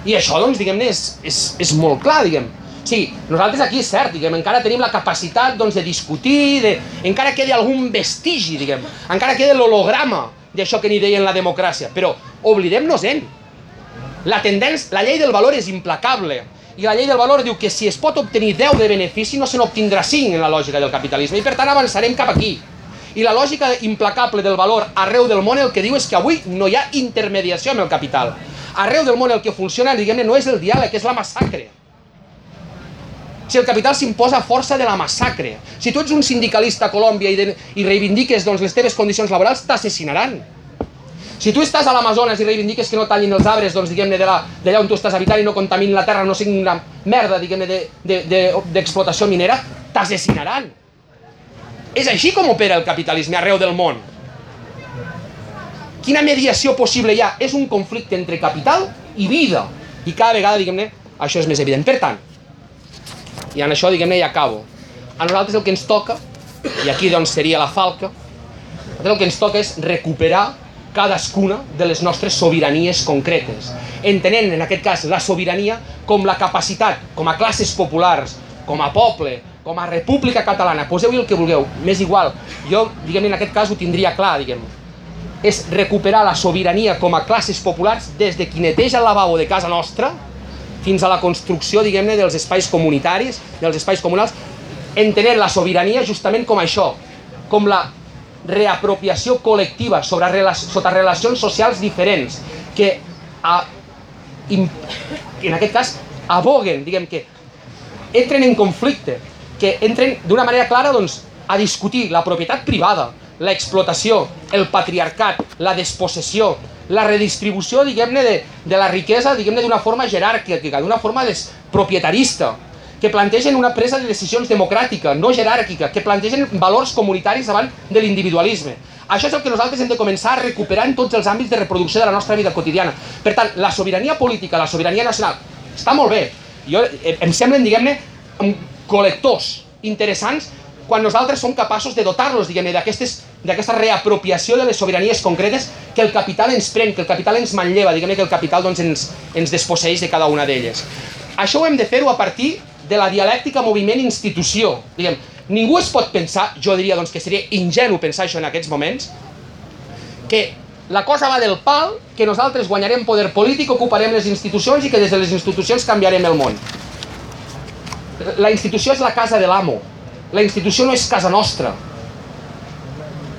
I això, doncs, diguem-ne, és, és, és molt clar, diguem. Sí, nosaltres aquí és cert, diguem, encara tenim la capacitat doncs, de discutir, de... encara queda algun vestigi, diguem, encara queda l'holograma d'això que ni deien la democràcia, però oblidem-nos-en. La tendència, la llei del valor és implacable, i la llei del valor diu que si es pot obtenir 10 de benefici no se n'obtindrà 5 en la lògica del capitalisme, i per tant avançarem cap aquí. I la lògica implacable del valor arreu del món el que diu és que avui no hi ha intermediació amb el capital. Arreu del món el que funciona, diguem-ne, no és el diàleg, és la massacre. Si el capital s'imposa a força de la massacre. Si tu ets un sindicalista a Colòmbia i, de, i reivindiques doncs, les teves condicions laborals, t'assassinaran. Si tu estàs a l'Amazones i reivindiques que no tallin els arbres, doncs diguem-ne d'allà on tu estàs habitant i no contaminin la terra, no siguin una merda, diguem-ne, d'explotació de, de, de, minera, t'assassinaran. És així com opera el capitalisme arreu del món. Quina mediació possible hi ha? És un conflicte entre capital i vida. I cada vegada, diguem-ne, això és més evident. Per tant, i en això, diguem-ne, ja acabo. A nosaltres el que ens toca, i aquí doncs seria la falca, el que ens toca és recuperar cadascuna de les nostres sobiranies concretes, entenent en aquest cas la sobirania com la capacitat, com a classes populars, com a poble, com a república catalana, poseu-hi el que vulgueu, m'és igual, jo, diguem en aquest cas ho tindria clar, diguem és recuperar la sobirania com a classes populars des de qui neteja el lavabo de casa nostra fins a la construcció, diguem-ne, dels espais comunitaris, dels espais comunals, entenent la sobirania justament com això, com la reapropiació col·lectiva sobre sota relacions socials diferents, que a, in, en aquest cas aboguen, diguem que entren en conflicte, que entren d'una manera clara doncs, a discutir la propietat privada, l'explotació, el patriarcat, la despossessió, la redistribució, diguem-ne, de, de la riquesa, diguem-ne, d'una forma jeràrquica, d'una forma despropietarista, que plantegen una presa de decisions democràtica, no jeràrquica, que plantegen valors comunitaris davant de l'individualisme. Això és el que nosaltres hem de començar a recuperar en tots els àmbits de reproducció de la nostra vida quotidiana. Per tant, la sobirania política, la sobirania nacional, està molt bé. Jo, em semblen, diguem-ne, col·lectors interessants quan nosaltres som capaços de dotar-los, diguem-ne, d'aquesta reapropiació de les sobiranies concretes que el capital ens pren, que el capital ens manlleva, diguem-ne que el capital doncs, ens, ens desposseix de cada una d'elles. Això ho hem de fer-ho a partir de la dialèctica moviment-institució. Diguem, ningú es pot pensar, jo diria doncs, que seria ingenu pensar això en aquests moments, que la cosa va del pal, que nosaltres guanyarem poder polític, ocuparem les institucions i que des de les institucions canviarem el món. La institució és la casa de l'amo, la institució no és casa nostra.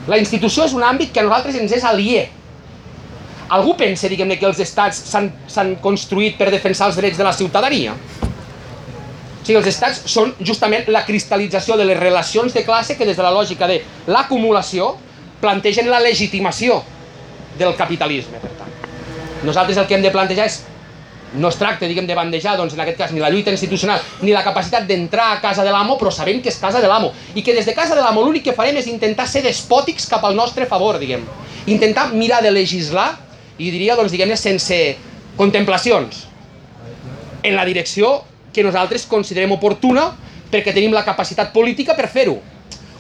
La institució és un àmbit que a nosaltres ens és aliè. Algú pensa, diguem-ne, que els estats s'han construït per defensar els drets de la ciutadania? O sigui, els estats són justament la cristal·lització de les relacions de classe que des de la lògica de l'acumulació plantegen la legitimació del capitalisme, per tant. Nosaltres el que hem de plantejar és no es tracta, diguem, de bandejar, doncs, en aquest cas, ni la lluita institucional, ni la capacitat d'entrar a casa de l'amo, però sabem que és casa de l'amo. I que des de casa de l'amo l'únic que farem és intentar ser despòtics cap al nostre favor, diguem. Intentar mirar de legislar, i diria, doncs, diguem-ne, sense contemplacions, en la direcció que nosaltres considerem oportuna perquè tenim la capacitat política per fer-ho.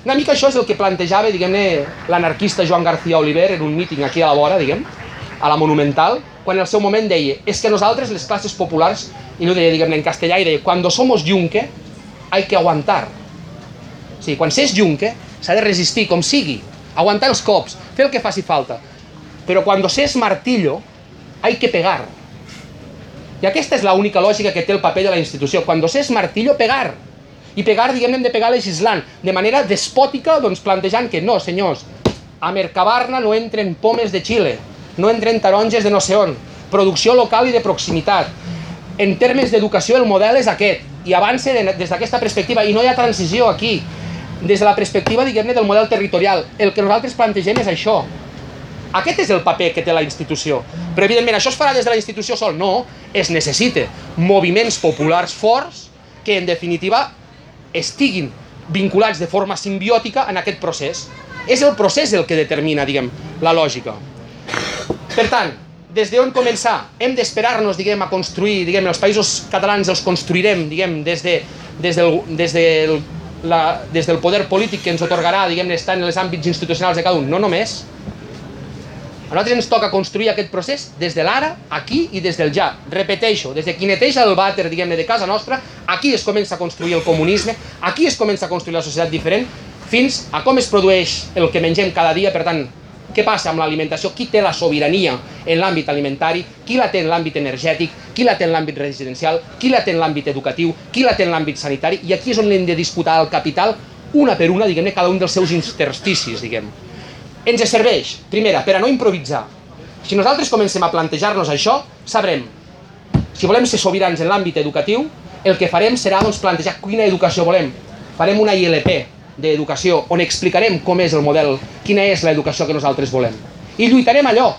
Una mica això és el que plantejava, diguem-ne, l'anarquista Joan García Oliver en un míting aquí a la vora, diguem, a la Monumental, quan en el seu moment deia és que nosaltres, les classes populars, i no deia, diguem en castellà, i deia, quan somos yunque, hay que aguantar. O sigui, quan s'és yunque, s'ha de resistir, com sigui, aguantar els cops, fer el que faci falta. Però quan s'és martillo, hay que pegar. I aquesta és l'única lògica que té el paper de la institució. Quan s'és martillo, pegar. I pegar, diguem hem de pegar legislant, de manera despòtica, doncs plantejant que no, senyors, a Mercabarna no entren pomes de Xile, no entren taronges de no sé on, producció local i de proximitat. En termes d'educació el model és aquest, i avança de, des d'aquesta perspectiva, i no hi ha transició aquí. Des de la perspectiva, diguem-ne, del model territorial, el que nosaltres plantegem és això. Aquest és el paper que té la institució. Però, evidentment, això es farà des de la institució sol? No, es necessita moviments populars forts que, en definitiva, estiguin vinculats de forma simbiòtica en aquest procés. És el procés el que determina, diguem, la lògica. Per tant, des d'on començar? Hem d'esperar-nos, diguem, a construir, diguem, els països catalans els construirem, diguem, des, de, des, del, des, del, la, des del poder polític que ens otorgarà, diguem, estar en els àmbits institucionals de cada un. No només. A nosaltres ens toca construir aquest procés des de l'ara, aquí i des del ja. Repeteixo, des de qui neteja el vàter, diguem-ne, de casa nostra, aquí es comença a construir el comunisme, aquí es comença a construir la societat diferent, fins a com es produeix el que mengem cada dia, per tant, què passa amb l'alimentació? Qui té la sobirania en l'àmbit alimentari? Qui la té en l'àmbit energètic? Qui la té en l'àmbit residencial? Qui la té en l'àmbit educatiu? Qui la té en l'àmbit sanitari? I aquí és on hem de disputar el capital una per una, diguem-ne, cada un dels seus intersticis, diguem. Ens serveix, primera, per a no improvisar. Si nosaltres comencem a plantejar-nos això, sabrem, si volem ser sobirans en l'àmbit educatiu, el que farem serà doncs, plantejar quina educació volem. Farem una ILP, d'educació, on explicarem com és el model, quina és l'educació que nosaltres volem. I lluitarem allò,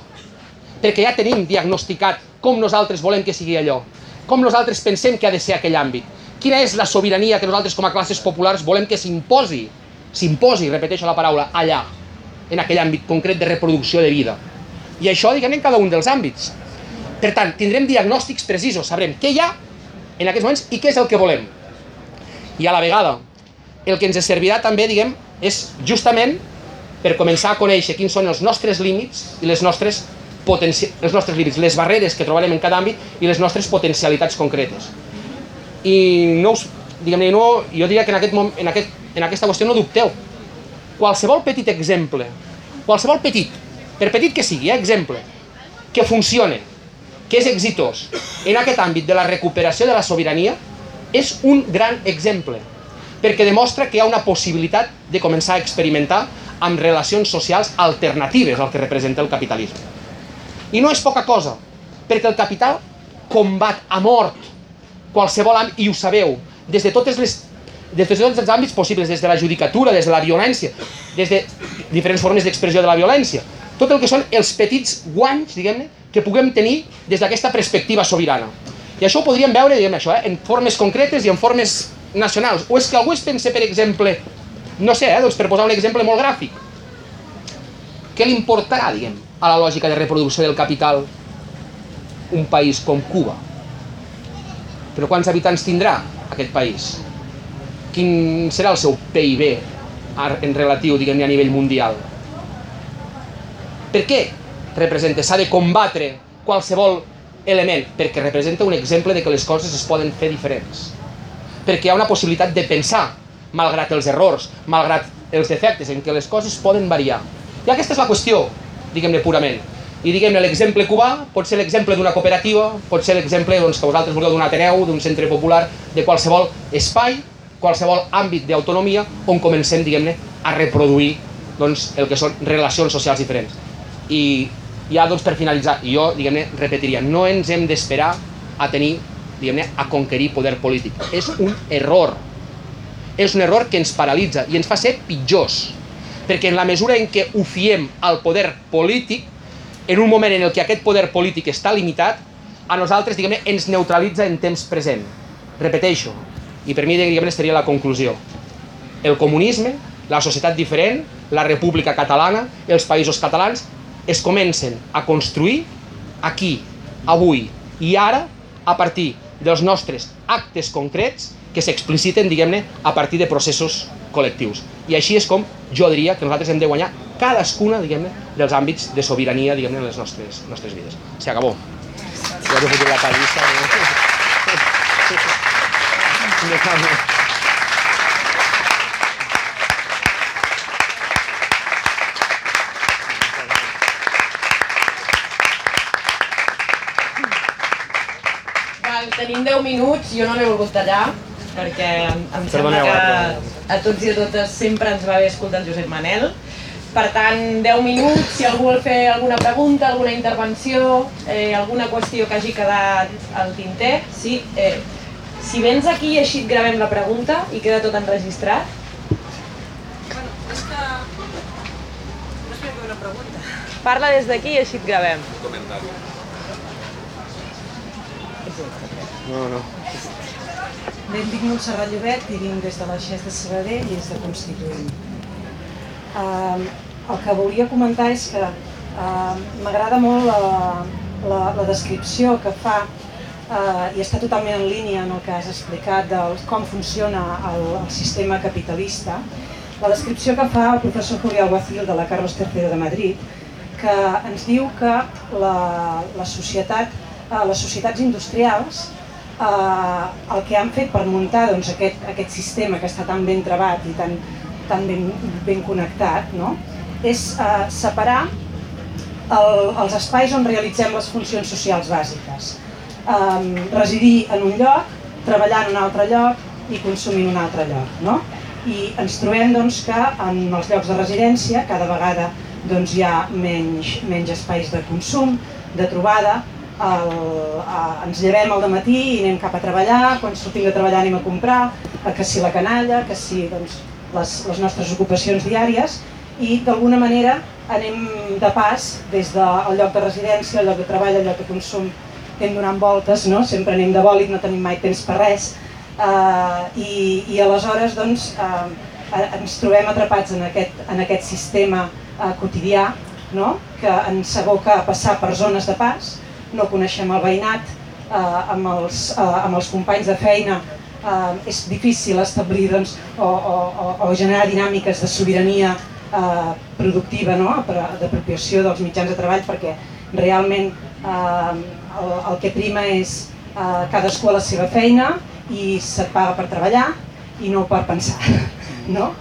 perquè ja tenim diagnosticat com nosaltres volem que sigui allò, com nosaltres pensem que ha de ser aquell àmbit, quina és la sobirania que nosaltres com a classes populars volem que s'imposi, s'imposi, repeteixo la paraula, allà, en aquell àmbit concret de reproducció de vida. I això, diguem, en cada un dels àmbits. Per tant, tindrem diagnòstics precisos, sabrem què hi ha en aquests moments i què és el que volem. I a la vegada, el que ens servirà també, diguem, és justament per començar a conèixer quins són els nostres límits i les nostres, els nostres límits, les barreres que trobarem en cada àmbit i les nostres potencialitats concretes. I no us, diguem no, jo diria que en, aquest, en, aquest, en aquesta qüestió no dubteu. Qualsevol petit exemple, qualsevol petit, per petit que sigui, eh, exemple, que funcione, que és exitós en aquest àmbit de la recuperació de la sobirania, és un gran exemple perquè demostra que hi ha una possibilitat de començar a experimentar amb relacions socials alternatives al que representa el capitalisme. I no és poca cosa, perquè el capital combat a mort qualsevol àmbit, i ho sabeu, des de totes les des de tots els àmbits possibles, des de la judicatura, des de la violència, des de diferents formes d'expressió de la violència, tot el que són els petits guanys, diguem-ne, que puguem tenir des d'aquesta perspectiva sobirana. I això ho podríem veure, diguem això, eh, en formes concretes i en formes nacionals. O és que algú es pensa, per exemple, no sé, eh, doncs per posar un exemple molt gràfic, què li importarà, diguem, a la lògica de reproducció del capital un país com Cuba? Però quants habitants tindrà aquest país? Quin serà el seu PIB en relatiu, diguem a nivell mundial? Per què representa? S'ha de combatre qualsevol element, perquè representa un exemple de que les coses es poden fer diferents perquè hi ha una possibilitat de pensar, malgrat els errors, malgrat els defectes, en què les coses poden variar. I aquesta és la qüestió, diguem-ne purament. I diguem-ne l'exemple cubà pot ser l'exemple d'una cooperativa, pot ser l'exemple doncs, que vosaltres vulgueu d'un Ateneu, d'un centre popular, de qualsevol espai, qualsevol àmbit d'autonomia on comencem, diguem-ne, a reproduir doncs, el que són relacions socials diferents. I ja doncs, per finalitzar, jo diguem-ne repetiria, no ens hem d'esperar a tenir diguem-ne, a conquerir poder polític. És un error. És un error que ens paralitza i ens fa ser pitjors. Perquè en la mesura en què ho fiem al poder polític, en un moment en el que aquest poder polític està limitat, a nosaltres, diguem-ne, ens neutralitza en temps present. Repeteixo, i per mi, diguem-ne, seria la conclusió. El comunisme, la societat diferent, la república catalana, els països catalans, es comencen a construir aquí, avui i ara, a partir dels nostres actes concrets que s'expliciten, diguem-ne, a partir de processos col·lectius. I així és com jo diria que nosaltres hem de guanyar cadascuna, diguem-ne, dels àmbits de sobirania, diguem-ne, en les nostres, nostres vides. Se acabó. Ja he fotut la. Eh? tenim 10 minuts, jo no l'he volgut tallar, perquè em, em sembla que eh, a tots i a totes sempre ens va bé escoltar el Josep Manel. Per tant, 10 minuts, si algú vol fer alguna pregunta, alguna intervenció, eh, alguna qüestió que hagi quedat al tinter, sí. Eh, si vens aquí i així et gravem la pregunta i queda tot enregistrat. Bueno, és que... No és una pregunta. Parla des d'aquí i així et gravem. Comentari. No, no. Em dic Montserrat Llobet i vinc des de la Xes de Sabadell i des de Constituent. Uh, el que volia comentar és que uh, m'agrada molt la, la, la descripció que fa uh, i està totalment en línia en el que has explicat de com funciona el, el sistema capitalista. La descripció que fa el professor Julio Alguacil de la Carlos III de Madrid, que ens diu que la, la societat, uh, les societats industrials eh, el que han fet per muntar doncs, aquest, aquest sistema que està tan ben trebat i tan, tan ben, ben connectat, no? és eh, separar el, els espais on realitzem les funcions socials bàsiques. Eh, residir en un lloc, treballar en un altre lloc i consumir en un altre lloc. No? I ens trobem doncs, que en els llocs de residència cada vegada doncs, hi ha menys, menys espais de consum, de trobada, el, a, ens llevem al matí i anem cap a treballar, quan sortim de treballar anem a comprar, a que si la canalla, que si doncs, les, les nostres ocupacions diàries i d'alguna manera anem de pas des del lloc de residència, al lloc de treball, al lloc de consum, anem donant voltes, no? sempre anem de bòlit, no tenim mai temps per res uh, i, i aleshores doncs, uh, ens trobem atrapats en aquest, en aquest sistema uh, quotidià no? que ens aboca a passar per zones de pas no coneixem el veïnat, eh, amb, els, eh, amb els companys de feina eh, és difícil establir doncs, o, o, o generar dinàmiques de sobirania eh, productiva, no? d'apropiació dels mitjans de treball, perquè realment eh, el, el que prima és eh, cadascú a la seva feina i se't paga per treballar i no per pensar. No?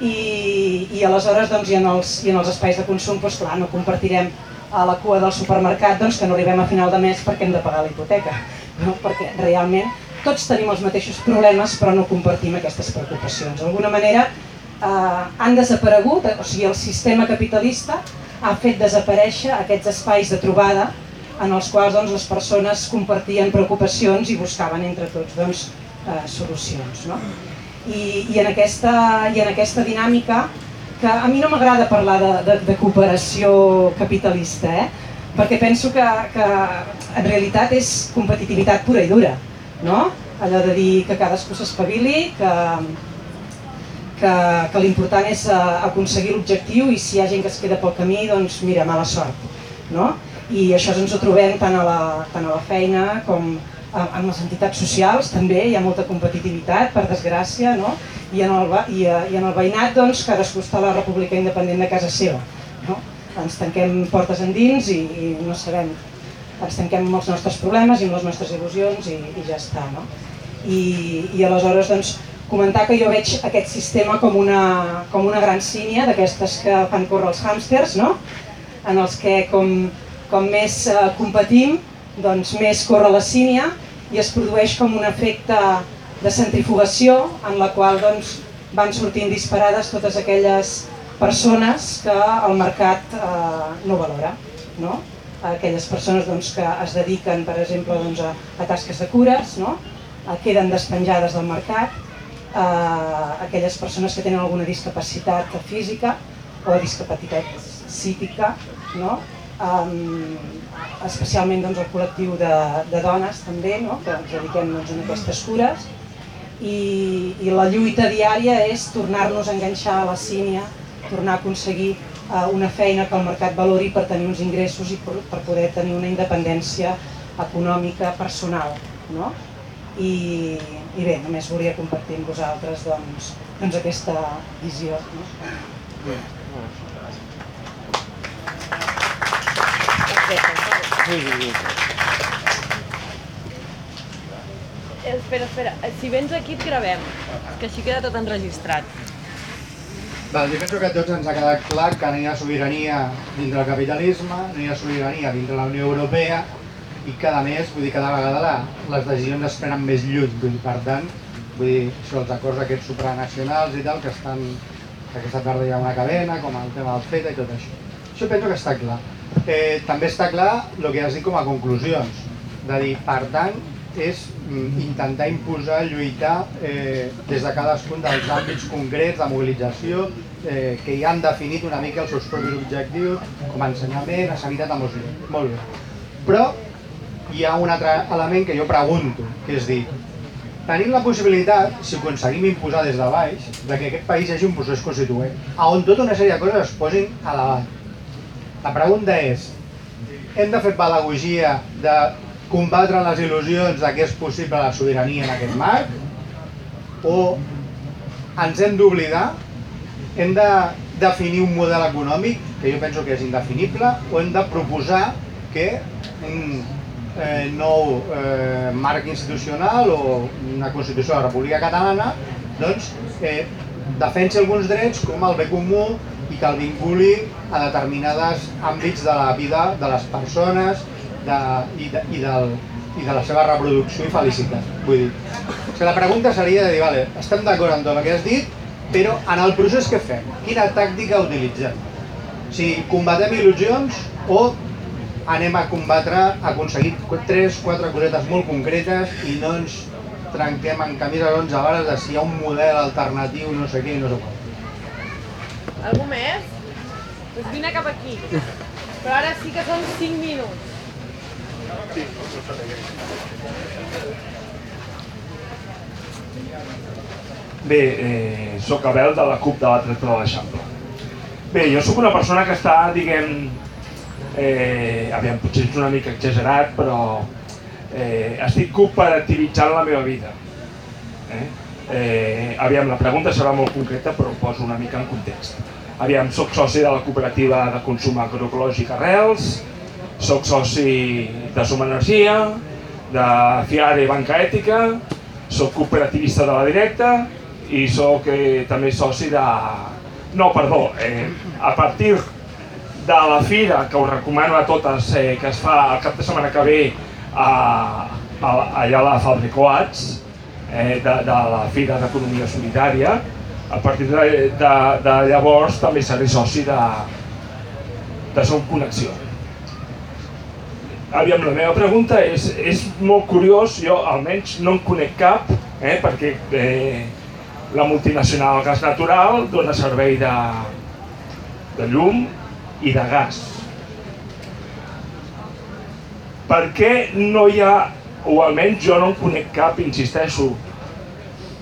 I, i aleshores doncs, i, en els, i en els espais de consum doncs, clar, no compartirem a la cua del supermercat doncs, que no arribem a final de mes perquè hem de pagar la hipoteca. No? Perquè realment tots tenim els mateixos problemes però no compartim aquestes preocupacions. D'alguna manera eh, han desaparegut, o sigui el sistema capitalista ha fet desaparèixer aquests espais de trobada en els quals doncs, les persones compartien preocupacions i buscaven entre tots doncs, eh, solucions. No? I, i, en aquesta, I en aquesta dinàmica que a mi no m'agrada parlar de, de, de cooperació capitalista, eh? perquè penso que, que en realitat és competitivitat pura i dura, no? Allò de dir que cadascú s'espavili, que, que, que l'important és eh, aconseguir l'objectiu i si hi ha gent que es queda pel camí, doncs mira, mala sort, no? I això ens ho trobem tant a la, tant a la feina com en les entitats socials també hi ha molta competitivitat, per desgràcia, no? I, en el, i, eh, i en el veïnat doncs, cadascú està a la república independent de casa seva. No? Ens tanquem portes endins i, i no sabem, ens tanquem amb els nostres problemes i amb les nostres il·lusions i, i ja està. No? I, I aleshores doncs, comentar que jo veig aquest sistema com una, com una gran sínia d'aquestes que fan córrer els hàmsters, no? en els que com, com més eh, competim doncs més corre la sínia i es produeix com un efecte de centrifugació en la qual doncs, van sortint disparades totes aquelles persones que el mercat eh, no valora. No? Aquelles persones doncs, que es dediquen, per exemple, doncs, a, a tasques de cures, no? eh, queden despenjades del mercat, eh, aquelles persones que tenen alguna discapacitat física o discapacitat psíquica, no? Um, especialment doncs, el col·lectiu de, de dones també, no? que ens dediquem doncs, a aquestes cures, i, i la lluita diària és tornar-nos a enganxar a la sínia, tornar a aconseguir uh, una feina que el mercat valori per tenir uns ingressos i per, per poder tenir una independència econòmica personal. No? I, I bé, només volia compartir amb vosaltres doncs, doncs aquesta visió. No? Sí, sí, sí. Espera, espera, si vens aquí et gravem, que així queda tot enregistrat. Val, jo penso que a tots ens ha quedat clar que no hi ha sobirania dintre del capitalisme, no hi ha sobirania dintre la Unió Europea i cada mes, vull dir, cada vegada la, les decisions es prenen més lluny, vull dir, per tant, vull dir, això, els acords aquests supranacionals i tal, que estan, aquesta tarda hi ha una cadena, com el tema del FETA i tot això. Això penso que està clar. Eh, també està clar el que has dit com a conclusions, de dir, per tant, és mm, intentar imposar, lluitar eh, des de cadascun dels àmbits concrets de mobilització eh, que ja han definit una mica els seus propis objectius, com a ensenyament, a sanitat, a bé. Molt bé. Però hi ha un altre element que jo pregunto, que és dir, tenim la possibilitat, si aconseguim imposar des de baix, de que aquest país hi hagi un procés constituent, on tota una sèrie de coses es posin a debat. La pregunta és, hem de fer pedagogia de combatre les il·lusions de que és possible la sobirania en aquest marc? O ens hem d'oblidar? Hem de definir un model econòmic, que jo penso que és indefinible, o hem de proposar que un eh, nou eh, marc institucional o una Constitució de la República Catalana doncs, eh, defensi alguns drets com el bé comú i que el vinculi a determinades àmbits de la vida de les persones de, i, de, i, del, i de la seva reproducció i felicitat. Vull dir, o sigui, la pregunta seria de dir, vale, estem d'acord amb tot el que has dit, però en el procés que fem, quina tàctica utilitzem? Sigui, combatem il·lusions o anem a combatre, a aconseguir tres, quatre cosetes molt concretes i no ens trenquem en camisa d'onze vares de si hi ha un model alternatiu, no sé què no sé quant. Algú més? Doncs vine cap aquí. Però ara sí que són 5 minuts. Bé, eh, sóc Abel de la CUP de la Tracta de l'Eixample. Bé, jo sóc una persona que està, diguem, eh, aviam, potser és una mica exagerat, però eh, estic cooperativitzant la meva vida. Eh? Eh, aviam, la pregunta serà molt concreta, però ho poso una mica en context. Aviam, sóc soci de la cooperativa de consum agroecològic Arrels, sóc soci de Suma Energia, de Fiare Banca Ètica, sóc cooperativista de la Directa i sóc eh, també soci de... No, perdó, eh, a partir de la fira, que us recomano a totes, eh, que es fa el cap de setmana que ve a, a, allà a la Fabricoats, eh, de, de la Fira d'Economia Solidària, a partir de, de, de llavors també seré soci de, de Som Connexió. Aviam, la meva pregunta és, és molt curiós, jo almenys no en conec cap, eh, perquè eh, la multinacional Gas Natural dona servei de, de llum i de gas. Per què no hi ha, o almenys jo no en conec cap, insisteixo,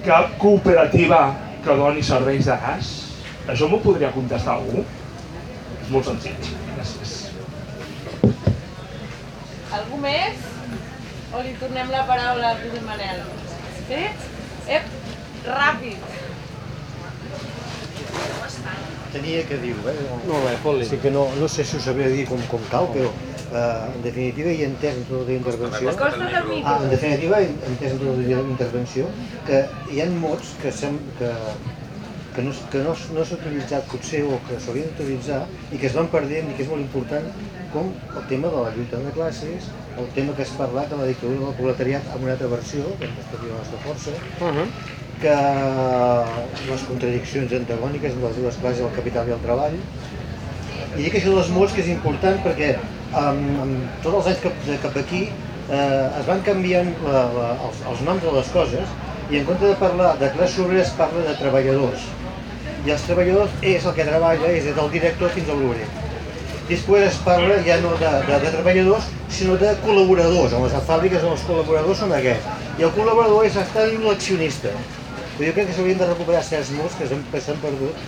cap cooperativa que doni serveis de gas? Això m'ho podria contestar algú? És molt senzill. Gràcies. Algú més? O li tornem la paraula a Josep Manel? Sí? Ep, ràpid. Tenia que dir-ho, eh? Molt bé, fot-li. Sí que no, no sé si ho sabria dir com, com cal, però eh, en definitiva i entès en tota la intervenció... Ah, en definitiva, en- entès en tota la intervenció, que hi ha mots que, sem que, que no, que no, no s'ha utilitzat potser o que s'haurien d'utilitzar i que es van perdent i que és molt important, com el tema de la lluita de classes, el tema que has parlat de la dictadura del proletariat amb una altra versió, que ens estaria la nostra força, Uh -huh. que les contradiccions antagòniques entre les dues classes, el capital i el treball. I dic això dels mots que és important perquè amb, amb tots els anys cap, de cap aquí eh, es van canviant la, la, els, els noms de les coses i en compte de parlar de classes obreres parla de treballadors. I els treballadors és el que treballa, és del director fins a l'obrer. Després es parla ja no de, de, de treballadors, sinó de col·laboradors. En les fàbriques els col·laboradors són aquests. I el col·laborador és estar l'accionista. Jo crec que s'haurien de recuperar certs mots que s'han perdut.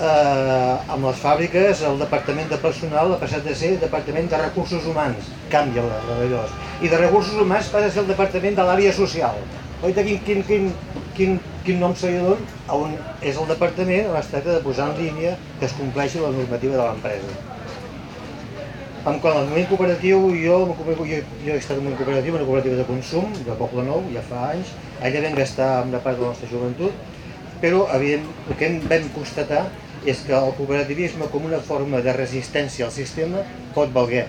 Eh, amb les fàbriques, el departament de personal ha passat de ser departament de recursos humans, canvia la, la d'allò. I de recursos humans passa a ser el departament de l'àrea social. Oita, quin, quin, quin, quin, quin nom se li dona? On és el departament on es tracta de posar en línia que es compleixi la normativa de l'empresa. En quant al moviment cooperatiu, jo, jo, jo he estat en un cooperatiu, una cooperativa de consum, de Poble Nou, ja fa anys. Allà vam gastar una part de la nostra joventut, però evident, el que vam constatar és que el cooperativisme com una forma de resistència al sistema pot valguer,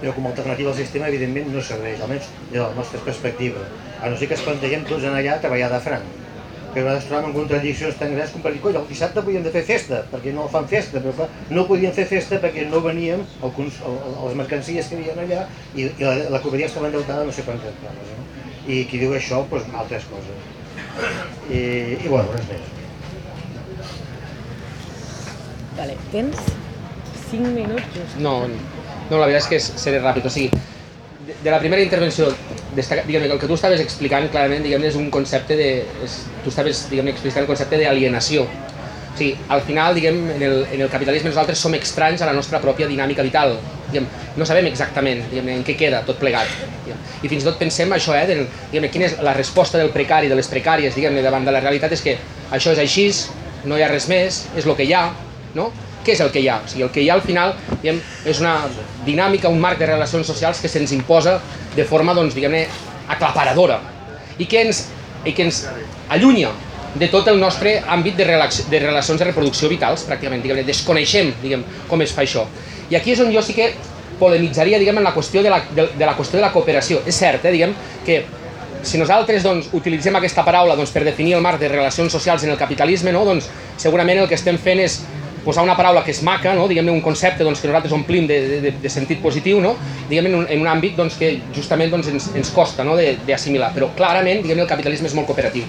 però com a alternativa al sistema evidentment no serveix, almenys des de la nostra perspectiva. A no ser que es plantegem tots anar allà a treballar de franc. Però ara ens trobem en contradiccions tan grans com per dir, coi, el dissabte podíem de fer festa, perquè no fan festa, però clar, no podíem fer festa perquè no veníem el, el, les mercancies que hi havia allà i, i la, la cooperativa estava endeutada no sé quantes vegades. No? I qui diu això, doncs altres coses. I, i bueno, res més. Vale, tens 5 minuts just. No, no, la veritat és que seré ràpid. O sigui, de, de la primera intervenció, diguem que el que tu estaves explicant clarament diguem és un concepte de... És, tu estaves diguem explicant el concepte d'alienació. O sigui, al final, diguem, en el, en el capitalisme nosaltres som estranys a la nostra pròpia dinàmica vital. Diguem, no sabem exactament diguem, en què queda tot plegat. Diguem. I fins i tot pensem això, eh, de, diguem, quina és la resposta del precari, de les precàries, diguem, davant de la realitat és que això és així, no hi ha res més, és el que hi ha, no? Què és el que hi ha? O sigui, el que hi ha al final diguem, és una dinàmica, un marc de relacions socials que se'ns imposa de forma, doncs, diguem-ne, aclaparadora i que ens, i que ens allunya de tot el nostre àmbit de, relax, de relacions de reproducció vitals, pràcticament, diguem desconeixem diguem, com es fa això. I aquí és on jo sí que polemitzaria diguem, en la qüestió de la, de, de la qüestió de la cooperació. És cert, eh, diguem, que si nosaltres doncs, utilitzem aquesta paraula doncs, per definir el marc de relacions socials en el capitalisme, no, doncs, segurament el que estem fent és posar una paraula que és maca, no? diguem un concepte doncs, que nosaltres omplim de, de, de sentit positiu, no? diguem en un, en un àmbit doncs, que justament doncs, ens, ens costa no? d'assimilar, però clarament diguem el capitalisme és molt cooperatiu.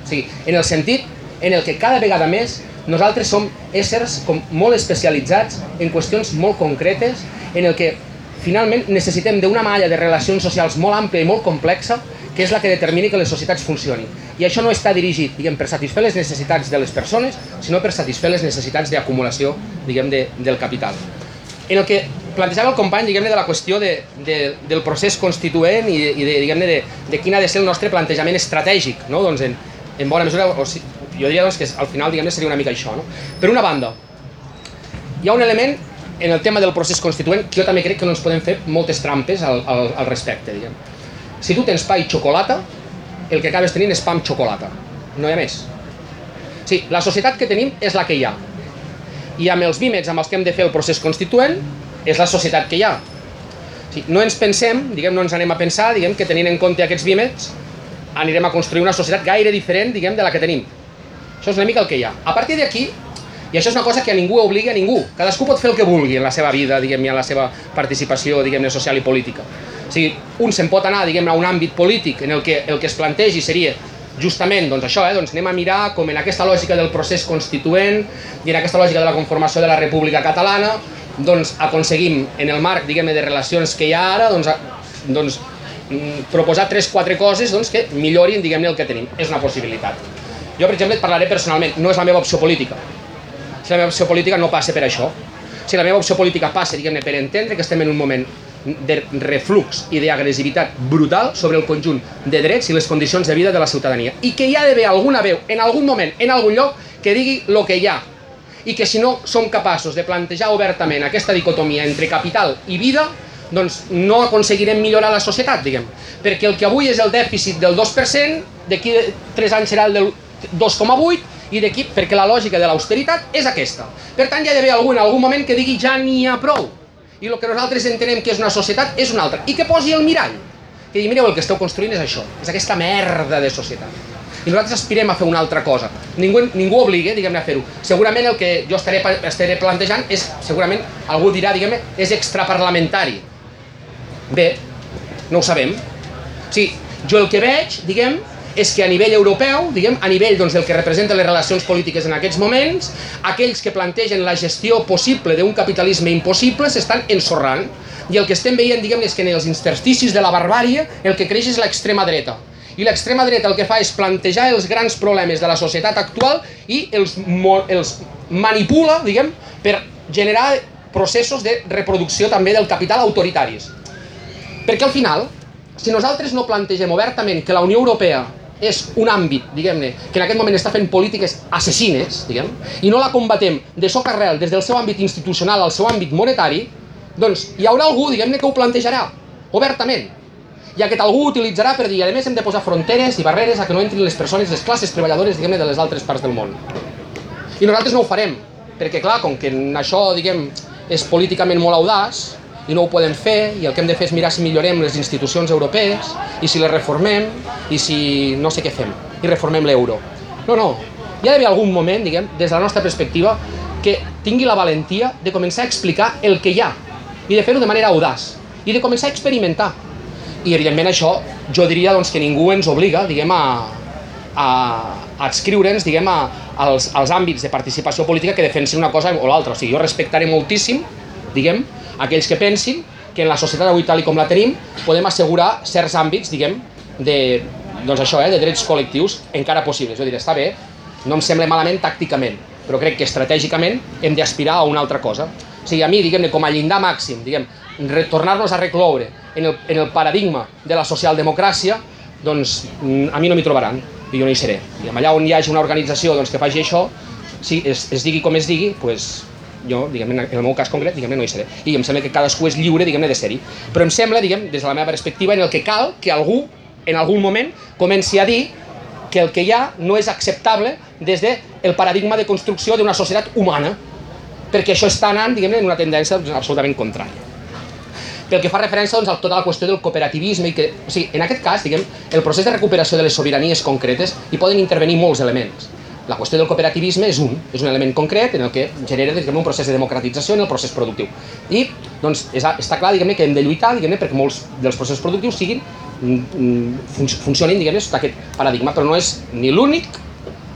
O sigui, en el sentit en el que cada vegada més nosaltres som éssers com molt especialitzats en qüestions molt concretes, en el que finalment necessitem d'una malla de relacions socials molt àmplia i molt complexa que és la que determini que les societats funcionin. I això no està dirigit diguem, per satisfer les necessitats de les persones, sinó per satisfer les necessitats d'acumulació diguem, de, del capital. En el que plantejava el company diguem de la qüestió de, de, del procés constituent i, i de, diguem de, de quin ha de ser el nostre plantejament estratègic, no? doncs en, en bona mesura, o sigui, jo diria doncs, que al final diguem seria una mica això. No? Per una banda, hi ha un element en el tema del procés constituent que jo també crec que no ens podem fer moltes trampes al, al, al respecte. Diguem. Si tu tens pa i xocolata, el que acabes tenint és pa amb xocolata. No hi ha més. Sí, la societat que tenim és la que hi ha. I amb els vímets amb els que hem de fer el procés constituent, és la societat que hi ha. Sí, no ens pensem, diguem, no ens anem a pensar, diguem, que tenint en compte aquests vímets, anirem a construir una societat gaire diferent, diguem, de la que tenim. Això és una mica el que hi ha. A partir d'aquí, i això és una cosa que a ningú obliga a ningú. Cadascú pot fer el que vulgui en la seva vida, diguem, i en la seva participació, diguem-ne, social i política. O sigui, un se'n pot anar, diguem a un àmbit polític en el que el que es plantegi seria justament doncs això, eh, doncs anem a mirar com en aquesta lògica del procés constituent i en aquesta lògica de la conformació de la República Catalana doncs aconseguim en el marc diguem de relacions que hi ha ara doncs, doncs mm, proposar 3-4 coses doncs, que millorin diguem el que tenim. És una possibilitat. Jo, per exemple, et parlaré personalment, no és la meva opció política. Si la meva opció política no passa per això. Si la meva opció política passa, diguem-ne, per entendre que estem en un moment de reflux i d'agressivitat brutal sobre el conjunt de drets i les condicions de vida de la ciutadania. I que hi ha d'haver alguna veu, en algun moment, en algun lloc, que digui el que hi ha. I que si no som capaços de plantejar obertament aquesta dicotomia entre capital i vida, doncs no aconseguirem millorar la societat, diguem. Perquè el que avui és el dèficit del 2%, d'aquí 3 anys serà el del 2,8%, i d'aquí, perquè la lògica de l'austeritat és aquesta. Per tant, hi ha d'haver algun, algun moment que digui ja n'hi ha prou i el que nosaltres entenem que és una societat és una altra. I que posi el mirall. Que digui, mireu, el que esteu construint és això, és aquesta merda de societat. I nosaltres aspirem a fer una altra cosa. Ningú, ningú obliga, diguem-ne, a fer-ho. Segurament el que jo estaré, estaré plantejant és, segurament, algú dirà, diguem-ne, és extraparlamentari. Bé, no ho sabem. O sigui, jo el que veig, diguem, és que a nivell europeu, diguem, a nivell doncs, del que representen les relacions polítiques en aquests moments, aquells que plantegen la gestió possible d'un capitalisme impossible s'estan ensorrant. I el que estem veient, diguem, és que en els intersticis de la barbària el que creix és l'extrema dreta. I l'extrema dreta el que fa és plantejar els grans problemes de la societat actual i els, els manipula, diguem, per generar processos de reproducció també del capital autoritaris. Perquè al final, si nosaltres no plantegem obertament que la Unió Europea és un àmbit, diguem-ne, que en aquest moment està fent polítiques assassines, diguem, i no la combatem de soc arrel des del seu àmbit institucional al seu àmbit monetari, doncs hi haurà algú, diguem-ne, que ho plantejarà, obertament. I aquest algú utilitzarà per dir, a més hem de posar fronteres i barreres a que no entrin les persones, les classes treballadores, diguem-ne, de les altres parts del món. I nosaltres no ho farem, perquè clar, com que això, diguem, és políticament molt audaç, i no ho podem fer i el que hem de fer és mirar si millorem les institucions europees i si les reformem i si no sé què fem i reformem l'euro. No, no, hi ha d'haver algun moment, diguem, des de la nostra perspectiva, que tingui la valentia de començar a explicar el que hi ha i de fer-ho de manera audaç i de començar a experimentar. I evidentment això jo diria doncs, que ningú ens obliga diguem, a, a, adscriure'ns, diguem, a, als, als àmbits de participació política que defensin una cosa o l'altra. O sigui, jo respectaré moltíssim, diguem, aquells que pensin que en la societat avui tal com la tenim podem assegurar certs àmbits, diguem, de, doncs això, eh, de drets col·lectius encara possibles. Jo diré, està bé, no em sembla malament tàcticament, però crec que estratègicament hem d'aspirar a una altra cosa. O sigui, a mi, diguem-ne, com a llindar màxim, diguem, retornar-nos a recloure en el, en el paradigma de la socialdemocràcia, doncs mm, a mi no m'hi trobaran i jo no hi seré. Diguem, allà on hi hagi una organització doncs, que faci això, si es, es digui com es digui, doncs jo, diguem, en el meu cas concret, diguem no hi seré. I em sembla que cadascú és lliure, diguem de ser-hi. Però em sembla, diguem, des de la meva perspectiva, en el que cal que algú, en algun moment, comenci a dir que el que hi ha no és acceptable des del de paradigma de construcció d'una societat humana, perquè això està anant, diguem en una tendència doncs, absolutament contrària. Pel que fa referència doncs, a tota la qüestió del cooperativisme, i que, o sigui, en aquest cas, diguem, el procés de recuperació de les sobiranies concretes hi poden intervenir molts elements. La qüestió del cooperativisme és un, és un element concret en el que genera diguem, un procés de democratització en el procés productiu. I doncs, és, està clar diguem que hem de lluitar diguem perquè molts dels processos productius siguin, fun, funcionin diguem sota aquest paradigma, però no és ni l'únic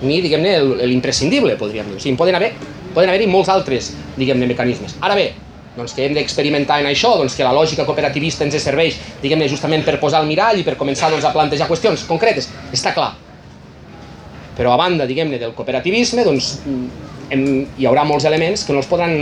ni diguem-ne l'imprescindible, podríem dir. O sigui, poden haver poden haver-hi molts altres diguem-ne mecanismes. Ara bé, doncs que hem d'experimentar en això, doncs que la lògica cooperativista ens serveix, diguem-ne, justament per posar el mirall i per començar doncs, a plantejar qüestions concretes, està clar. Però a banda, diguem-ne, del cooperativisme, doncs hem, hi haurà molts elements que no els podran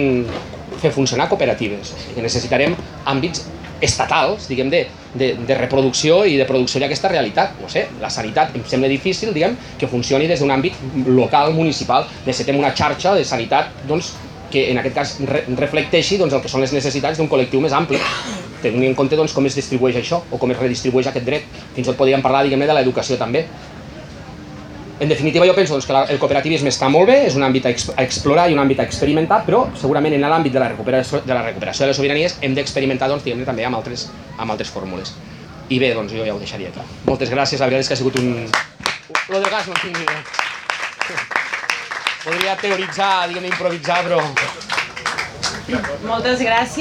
fer funcionar cooperatives i que necessitarem àmbits estatals, diguem, de, de, de reproducció i de producció d'aquesta realitat. No sé, la sanitat em sembla difícil, diguem, que funcioni des d'un àmbit local, municipal. Necessitem una xarxa de sanitat, doncs, que en aquest cas re reflecteixi doncs, el que són les necessitats d'un col·lectiu més ampli tenint en compte doncs, com es distribueix això o com es redistribueix aquest dret. Fins i tot podríem parlar diguem de l'educació també. En definitiva, jo penso doncs, que la, el cooperativisme està molt bé, és un àmbit a, a explorar i un àmbit a experimentar, però segurament en l'àmbit de, la recuperació, de la recuperació de les sobiranies hem d'experimentar doncs, també amb altres, amb altres fórmules. I bé, doncs jo ja ho deixaria clar. Moltes gràcies, la veritat és que ha sigut un... Lo del gas no tinc ni idea. Podria teoritzar, diguem improvisar, però... Moltes gràcies.